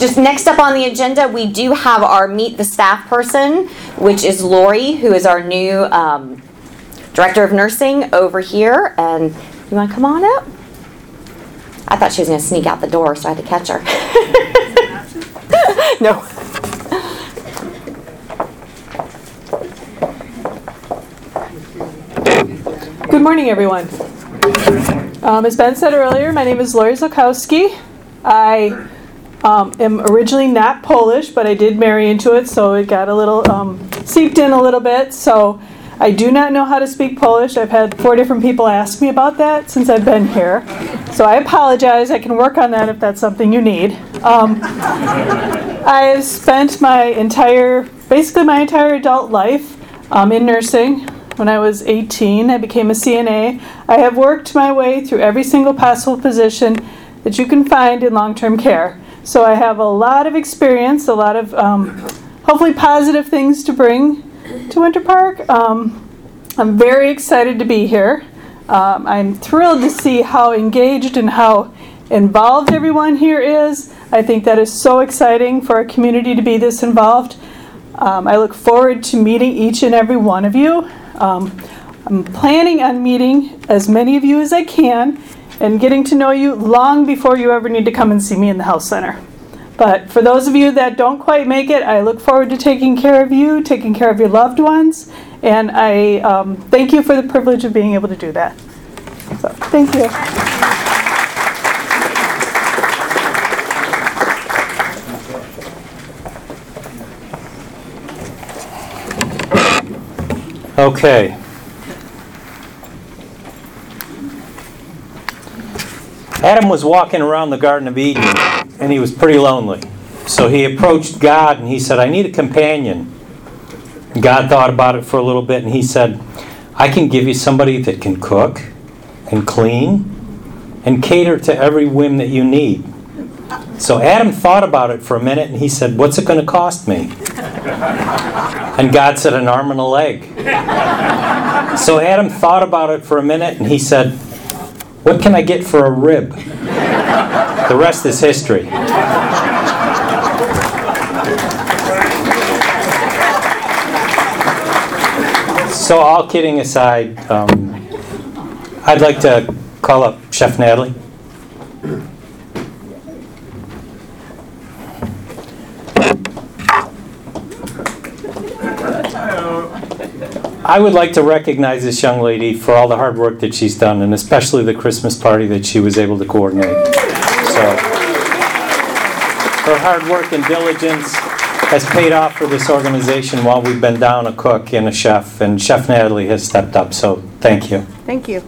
Speaker 18: Just next up on the agenda, we do have our meet the staff person, which is Lori, who is our new um, director of nursing over here. And you want to come on up? I thought she was going to sneak out the door, so I had to catch her. no.
Speaker 19: Good morning, everyone. Um, as Ben said earlier, my name is Lori Zolkowski. I um, am originally not Polish, but I did marry into it, so it got a little um, seeped in a little bit. So I do not know how to speak Polish. I've had four different people ask me about that since I've been here. So I apologize. I can work on that if that's something you need. Um, I have spent my entire, basically my entire adult life um, in nursing. When I was 18, I became a CNA. I have worked my way through every single possible position that you can find in long term care. So I have a lot of experience, a lot of um, hopefully positive things to bring to Winter Park. Um, I'm very excited to be here. Um, I'm thrilled to see how engaged and how involved everyone here is. I think that is so exciting for a community to be this involved. Um, I look forward to meeting each and every one of you. Um, I'm planning on meeting as many of you as I can and getting to know you long before you ever need to come and see me in the health center. But for those of you that don't quite make it, I look forward to taking care of you, taking care of your loved ones, and I um, thank you for the privilege of being able to do that. So, thank you.
Speaker 1: Okay. Adam was walking around the Garden of Eden and he was pretty lonely. So he approached God and he said, I need a companion. God thought about it for a little bit and he said, I can give you somebody that can cook and clean and cater to every whim that you need. So Adam thought about it for a minute and he said, What's it going to cost me? And God said, An arm and a leg. So Adam thought about it for a minute and he said, What can I get for a rib? The rest is history. So, all kidding aside, um, I'd like to call up Chef Natalie. I would like to recognize this young lady for all the hard work that she's done, and especially the Christmas party that she was able to coordinate. So, her hard work and diligence has paid off for this organization while we've been down a cook and a chef, and Chef Natalie has stepped up, so thank you.
Speaker 19: Thank you.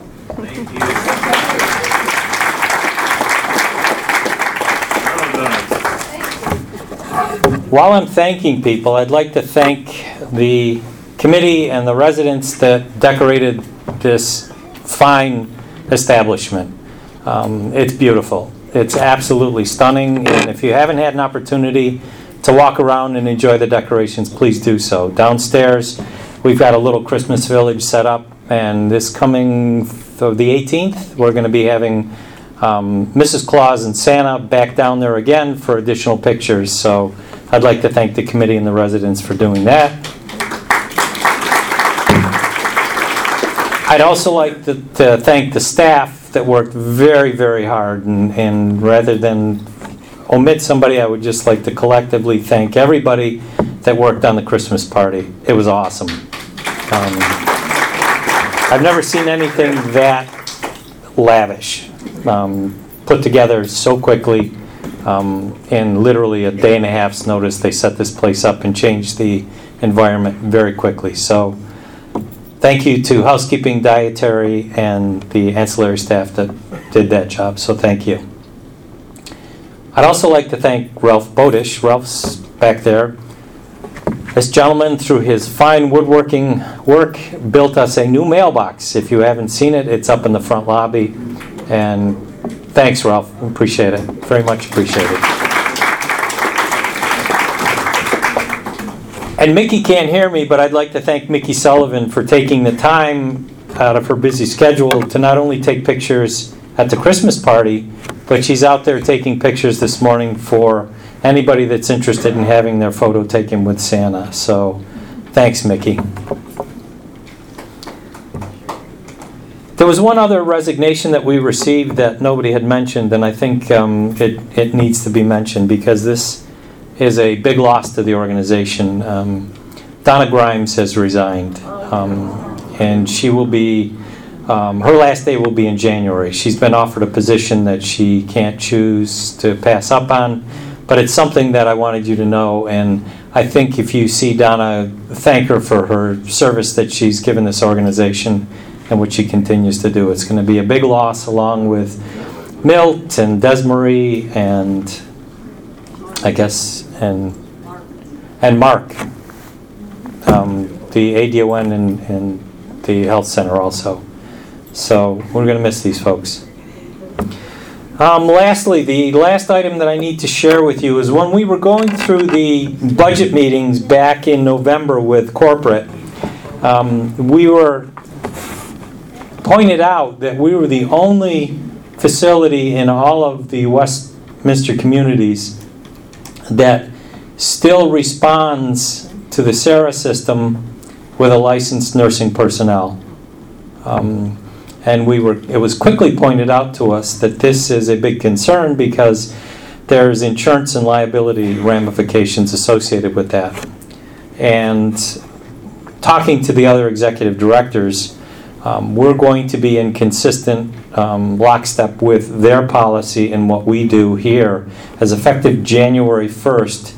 Speaker 1: While I'm thanking people, I'd like to thank the committee and the residents that decorated this fine establishment. Um, it's beautiful. It's absolutely stunning, and if you haven't had an opportunity to walk around and enjoy the decorations, please do so. Downstairs, we've got a little Christmas village set up, and this coming th- the 18th, we're going to be having um, Mrs. Claus and Santa back down there again for additional pictures. So I'd like to thank the committee and the residents for doing that. I'd also like to, to thank the staff that worked very, very hard, and, and rather than omit somebody, I would just like to collectively thank everybody that worked on the Christmas party. It was awesome. Um, I've never seen anything that lavish, um, put together so quickly. Um, in literally a day and a half's notice, they set this place up and changed the environment very quickly. So, thank you to housekeeping, dietary, and the ancillary staff that did that job. So, thank you. I'd also like to thank Ralph Bowdish. Ralph's back there. This gentleman, through his fine woodworking work, built us a new mailbox. If you haven't seen it, it's up in the front lobby. And thanks, Ralph. Appreciate it. Very much appreciate And Mickey can't hear me, but I'd like to thank Mickey Sullivan for taking the time out of her busy schedule to not only take pictures at the Christmas party, but she's out there taking pictures this morning for anybody that's interested in having their photo taken with Santa. So thanks, Mickey. There was one other resignation that we received that nobody had mentioned, and I think um, it, it needs to be mentioned because this is a big loss to the organization. Um, Donna Grimes has resigned, um, and she will be, um, her last day will be in January. She's been offered a position that she can't choose to pass up on, But it's something that I wanted you to know, and I think if you see Donna, thank her for her service that she's given this organization and what she continues to do. It's going to be a big loss along with Milt and Desmarie and I guess, and, and Mark, um, the ADON and, and the health center also. So we're going to miss these folks. Um, lastly, the last item that I need to share with you is when we were going through the budget meetings back in November with corporate, um, we were pointed out that we were the only facility in all of the Westminster communities that still responds to the SARA system with a licensed nursing personnel. Um, and we were, it was quickly pointed out to us that this is a big concern because there's insurance and liability ramifications associated with that. And talking to the other executive directors, um, we're going to be in consistent um, lockstep with their policy and what we do here as effective January 1st.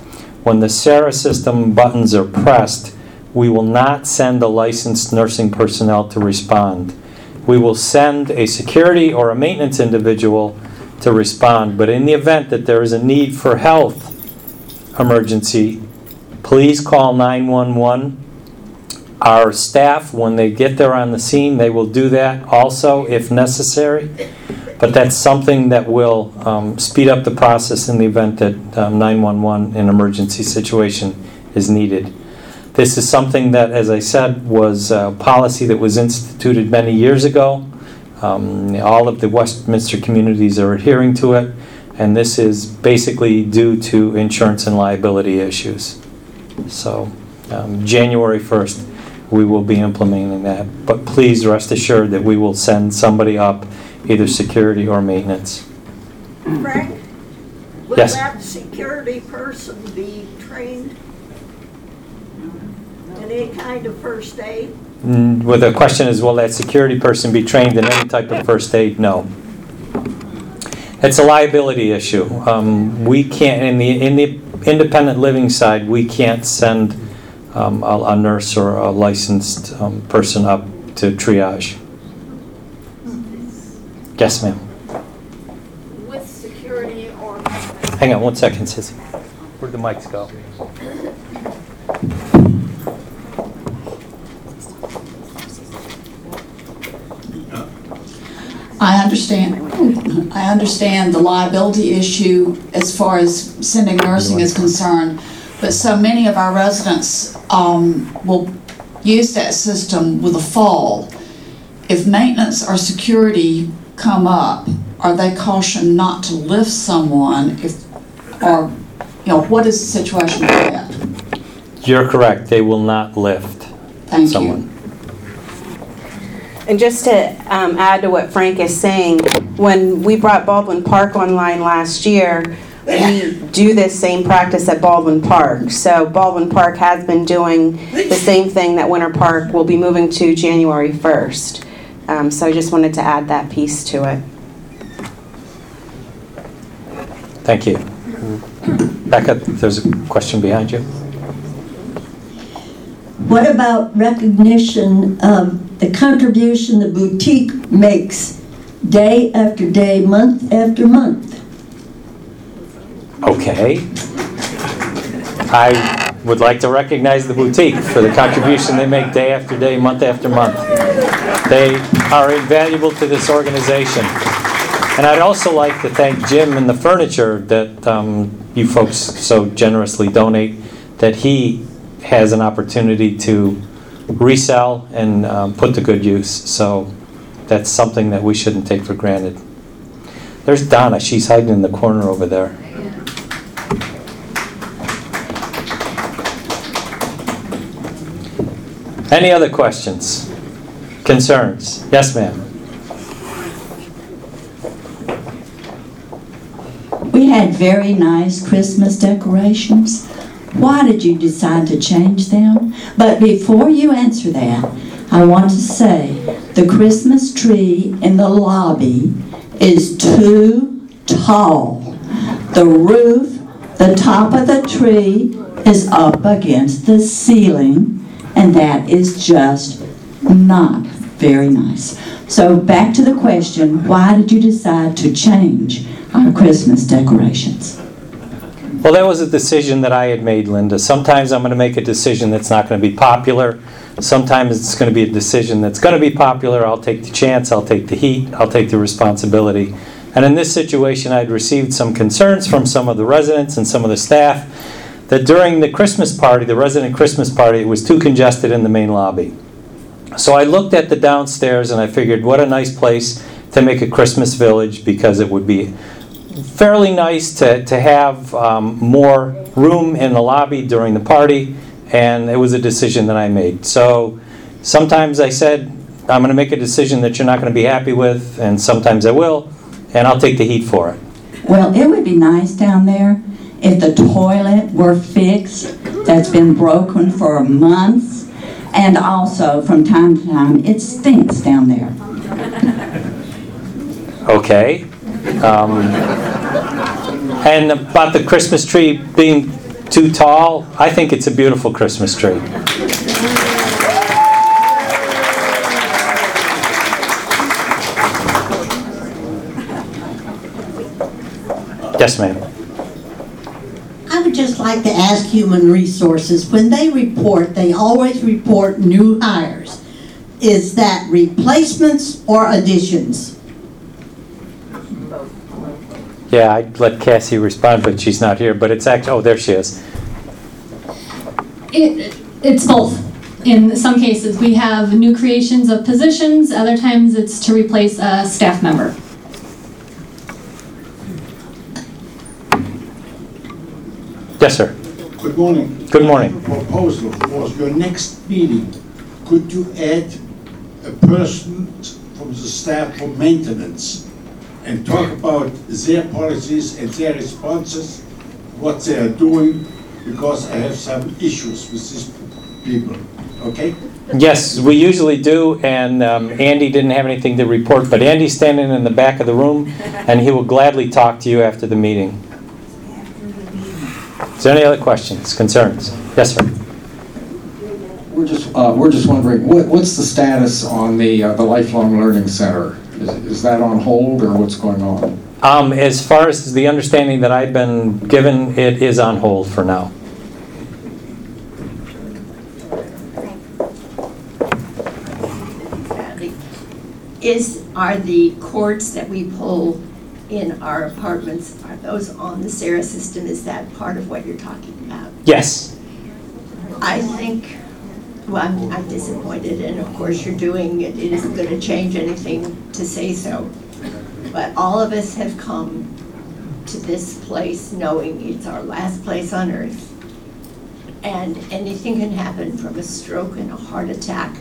Speaker 1: When the SARA system buttons are pressed, we will not send a licensed nursing personnel to respond. We will send a security or a maintenance individual to respond, but in the event that there is a need for health emergency, please call 911. Our staff, when they get there on the scene, they will do that also if necessary. But that's something that will um, speed up the process in the event that um, 911, an emergency situation, is needed. This is something that, as I said, was a policy that was instituted many years ago. Um, all of the Westminster communities are adhering to it, and this is basically due to insurance and liability issues. So, um, January 1st, we will be implementing that. But please rest assured that we will send somebody up, either security or maintenance.
Speaker 20: Frank, will
Speaker 1: Yes.
Speaker 20: that security person be trained in any kind of first aid?
Speaker 1: Mm, Well, the question is, will that security person be trained in any type of first aid? No. It's a liability issue. Um, We can't, in the, in the independent living side, we can't send um, a a nurse or a licensed um, person up to triage. Yes, ma'am.
Speaker 20: With security or?
Speaker 1: Hang on one second, Sissy. Where'd the mics go?
Speaker 21: I understand, I understand the liability issue as far as sending nursing is concerned, but so many of our residents um, will use that system with a fall. If maintenance or security come up, are they cautioned not to lift someone if, or, you know, what is the situation with that?
Speaker 1: You're correct, they will not lift
Speaker 21: Thank you.
Speaker 1: someone.
Speaker 14: And just to um, add to what Frank is saying, when we brought Baldwin Park online last year, we do this same practice at Baldwin Park. So Baldwin Park has been doing the same thing that Winter Park will be moving to January 1st. Um, So I just wanted to add that piece to it.
Speaker 1: Thank you. Becca, there's a question behind you.
Speaker 22: What about recognition of the contribution the boutique makes day after day, month after month?
Speaker 1: Okay. I would like to recognize the boutique for the contribution they make day after day, month after month. They are invaluable to this organization. And I'd also like to thank Jim and the furniture that um, you folks so generously donate, that he has an opportunity to resell and um, put to good use. So that's something that we shouldn't take for granted. There's Donna, she's hiding in the corner over there. Any other questions? Concerns? Yes, ma'am.
Speaker 22: We had very nice Christmas decorations. Why did you decide to change them? But before you answer that, I want to say the Christmas tree in the lobby is too tall. The roof The top of the tree is up against the ceiling, and that is just not very nice. So back to the question, why did you decide to change our Christmas decorations?
Speaker 1: Well, that was a decision that I had made, Linda. Sometimes I'm going to make a decision that's not going to be popular. Sometimes it's going to be a decision that's going to be popular. I'll take the chance, I'll take the heat, I'll take the responsibility. And in this situation, I'd received some concerns from some of the residents and some of the staff that during the Christmas party, the resident Christmas party, it was too congested in the main lobby. So I looked at the downstairs and I figured what a nice place to make a Christmas village because it would be fairly nice to, to have um, more room in the lobby during the party, and it was a decision that I made. So sometimes I said, I'm going to make a decision that you're not going to be happy with, and sometimes I will, and I'll take the heat for it.
Speaker 22: Well, it would be nice down there if the toilet were fixed, that's been broken for months, and also from time to time, it stinks down there.
Speaker 1: Okay. Um, and about the Christmas tree being too tall, I think it's a beautiful Christmas tree. Yes, ma'am.
Speaker 23: I would just like to ask Human Resources, when they report, they always report new hires. Is that replacements or additions?
Speaker 1: Yeah, I'd let Cassie respond, but she's not here. But it's actually, oh, there she is.
Speaker 24: It, it's both. In some cases, we have new creations of positions, other times it's to replace a staff member.
Speaker 1: Yes, sir.
Speaker 25: Good morning.
Speaker 1: Good morning.
Speaker 25: Proposal for your next meeting, could you add a person from the staff for maintenance and talk about their policies and their responses, what they are doing, because I have some issues with these people, okay?
Speaker 1: Yes, we usually do, and um, Andy didn't have anything to report, but Andy's standing in the back of the room, and he will gladly talk to you after the meeting. Is there any other questions, concerns? Yes, sir.
Speaker 26: We're just, uh, we're just wondering, what, what's the status on the, uh, the Lifelong Learning Center? Is, is that on hold or what's going on?
Speaker 1: Um, As far as the understanding that I've been given, it is on hold for now.
Speaker 27: Is, are the cords that we pull in our apartments, are those on the SARA system? Is that part of what you're talking about?
Speaker 1: Yes.
Speaker 27: I think, well, I'm, I'm disappointed, and of course you're doing, it it isn't gonna change anything to say so. But all of us have come to this place knowing it's our last place on earth. And anything can happen from a stroke and a heart attack.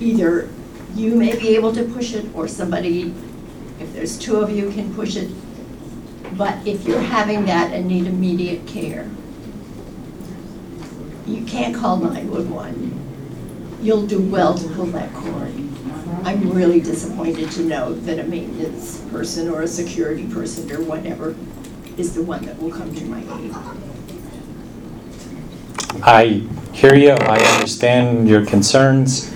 Speaker 27: Either you may be able to push it, or somebody, if there's two of you, can push it. But if you're having that and need immediate care, you can't call 911. You'll do well to pull that cord. I'm really disappointed to know that a maintenance person or a security person or whatever is the one that will come to my aid.
Speaker 1: I hear you, I understand your concerns.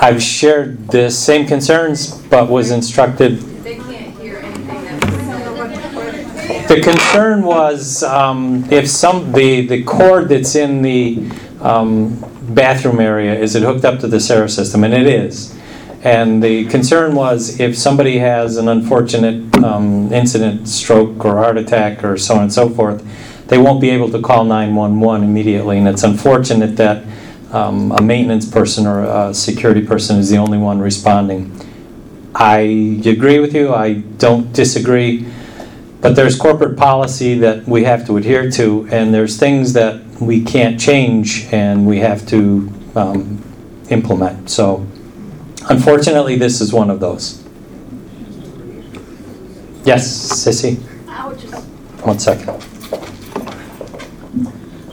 Speaker 1: I've shared the same concerns, but was instructed. They can't hear anything that's The concern was um, if some, the, the cord that's in the um, bathroom area, is it hooked up to the SARA system? And it is. And the concern was if somebody has an unfortunate um, incident, stroke or heart attack or so on and so forth, they won't be able to call 911 immediately. And it's unfortunate that um, a maintenance person or a security person is the only one responding. I agree with you, I don't disagree, but there's corporate policy that we have to adhere to, and there's things that we can't change and we have to um, implement. So unfortunately, this is one of those. Yes, Sissy?
Speaker 20: I would just,
Speaker 1: One second.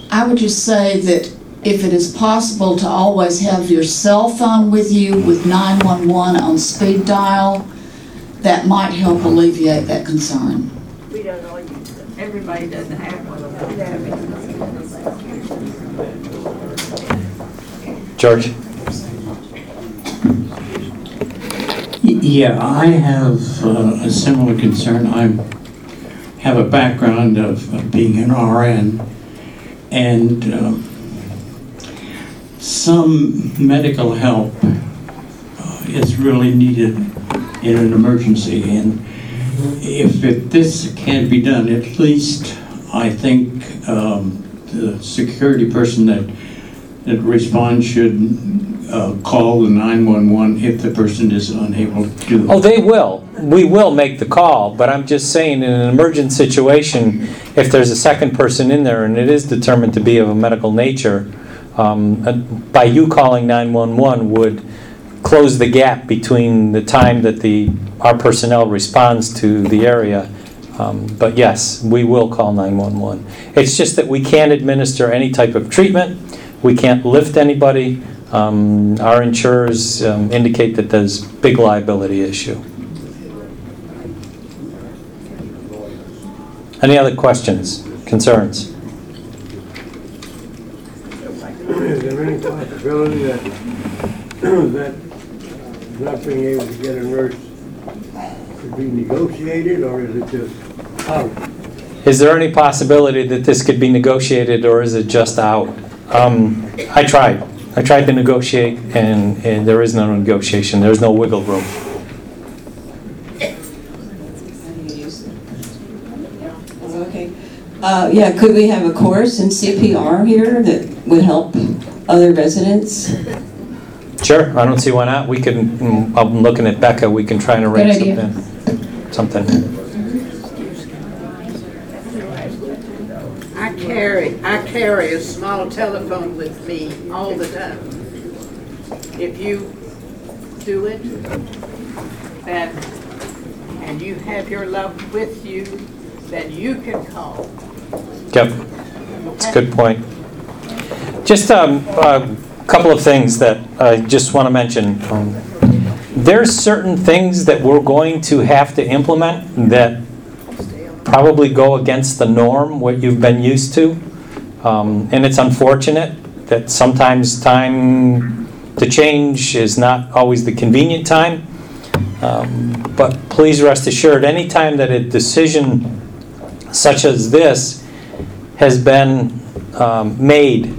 Speaker 21: I would just say that if it is possible to always have your cell phone with you with 911 on speed dial, that might help alleviate that concern.
Speaker 20: we don't all use them. everybody doesn't have one of those.
Speaker 1: George?
Speaker 28: Yeah, I have uh, a similar concern. I'm, have a background of of being an RN, and um, some medical help uh, is really needed in an emergency. And if it- this can't be done, at least I think um, the security person that, that responds should uh, call the 911 if the person is unable to do it.
Speaker 1: Oh, they will. We will make the call, but I'm just saying, in an emergent situation, if there's a second person in there and it is determined to be of a medical nature, um, uh, by you calling 911 would close the gap between the time that the, our personnel responds to the area. Um, But yes, we will call 911. It's just that we can't administer any type of treatment, we can't lift anybody. Um, Our insurers um, indicate that there's big liability issue. Any other questions, concerns?
Speaker 29: Is there any possibility that, that uh, not being able to get a nurse could be negotiated, or is it just out?
Speaker 1: Is there any possibility that this could be negotiated, or is it just out? Um, I tried. I tried to negotiate, and, and there is no negotiation. There's no wiggle room.
Speaker 30: Okay. Uh, Yeah, could we have a course in CPR here that would help other residents?
Speaker 1: Sure, I don't see why not. We can, mm, I'm looking at Becca, we can try and arrange
Speaker 30: Good idea.
Speaker 1: something. Something.
Speaker 20: I carry, I carry a small telephone with me all the time. If you do it, then, and you have your love with you, then you can call.
Speaker 1: Yep, it's a good point. Just um, a couple of things that I just want to mention. Um, There's certain things that we're going to have to implement that probably go against the norm, what you've been used to. Um, And it's unfortunate that sometimes time to change is not always the convenient time. Um, But please rest assured, anytime that a decision such as this has been um, made,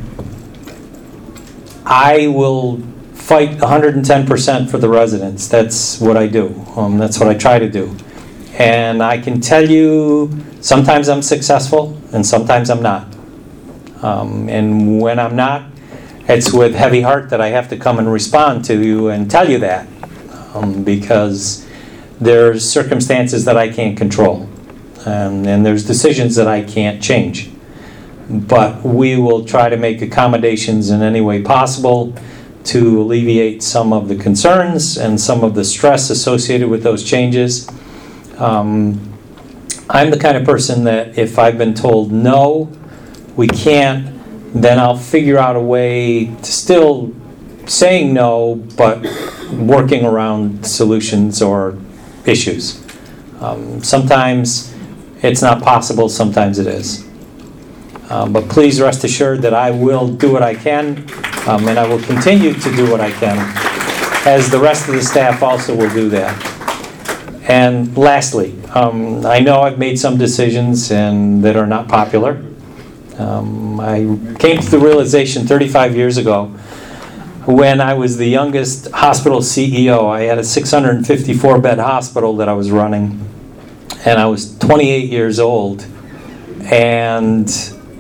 Speaker 1: I will fight 110% for the residents. That's what I do. Um, That's what I try to do. And I can tell you, sometimes I'm successful and sometimes I'm not. Um, And when I'm not, it's with heavy heart that I have to come and respond to you and tell you that. Um, Because there's circumstances that I can't control. Um, And there's decisions that I can't change. But we will try to make accommodations in any way possible to alleviate some of the concerns and some of the stress associated with those changes. Um, I'm the kind of person that if I've been told, no, we can't, then I'll figure out a way to still saying no, but working around solutions or issues. Um, Sometimes it's not possible, sometimes it is. Um, But please rest assured that I will do what I can, um, and I will continue to do what I can, as the rest of the staff also will do that. And lastly, um, I know I've made some decisions and that are not popular. Um, I came to the realization 35 years ago when I was the youngest hospital CEO. I had a 654 bed hospital that I was running, and I was 28 years old. And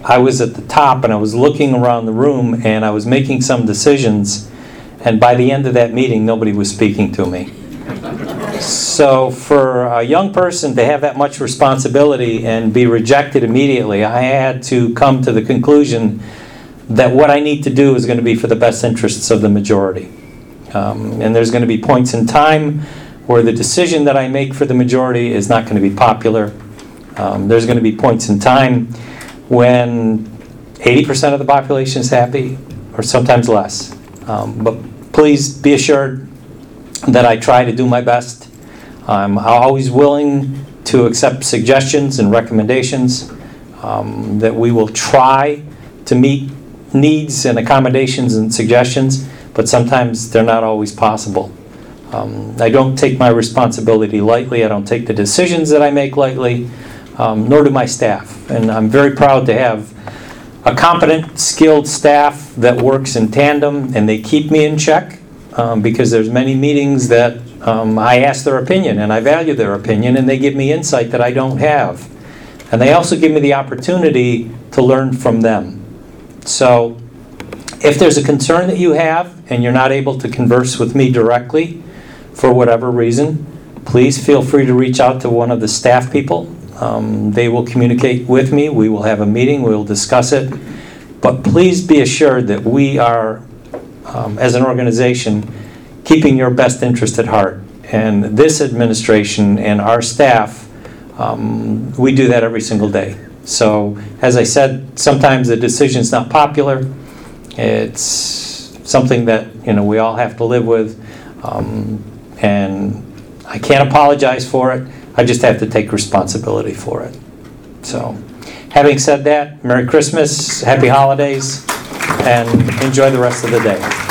Speaker 1: I was at the top and I was looking around the room and I was making some decisions. And by the end of that meeting, nobody was speaking to me. So, for a young person to have that much responsibility and be rejected immediately, I had to come to the conclusion that what I need to do is going to be for the best interests of the majority. Um, and there's going to be points in time where the decision that I make for the majority is not going to be popular. Um, there's going to be points in time when 80% of the population is happy, or sometimes less. Um, but please be assured that I try to do my best. I'm always willing to accept suggestions and recommendations, um, that we will try to meet needs and accommodations and suggestions, but sometimes they're not always possible. Um, I don't take my responsibility lightly, I don't take the decisions that I make lightly, um, nor do my staff. And I'm very proud to have a competent, skilled staff that works in tandem, and they keep me in check, um, because there's many meetings that um, I ask their opinion, and I value their opinion, and they give me insight that I don't have. And they also give me the opportunity to learn from them. So, if there's a concern that you have and you're not able to converse with me directly for whatever reason, please feel free to reach out to one of the staff people. Um, They will communicate with me, we will have a meeting, we will discuss it. But please be assured that we are, um, as an organization, keeping your best interest at heart. And this administration and our staff, um, we do that every single day. So, as I said, sometimes the decision's not popular. It's something that, you know, we all have to live with. Um, And I can't apologize for it, I just have to take responsibility for it. So, having said that, Merry Christmas, Happy Holidays, and enjoy the rest of the day.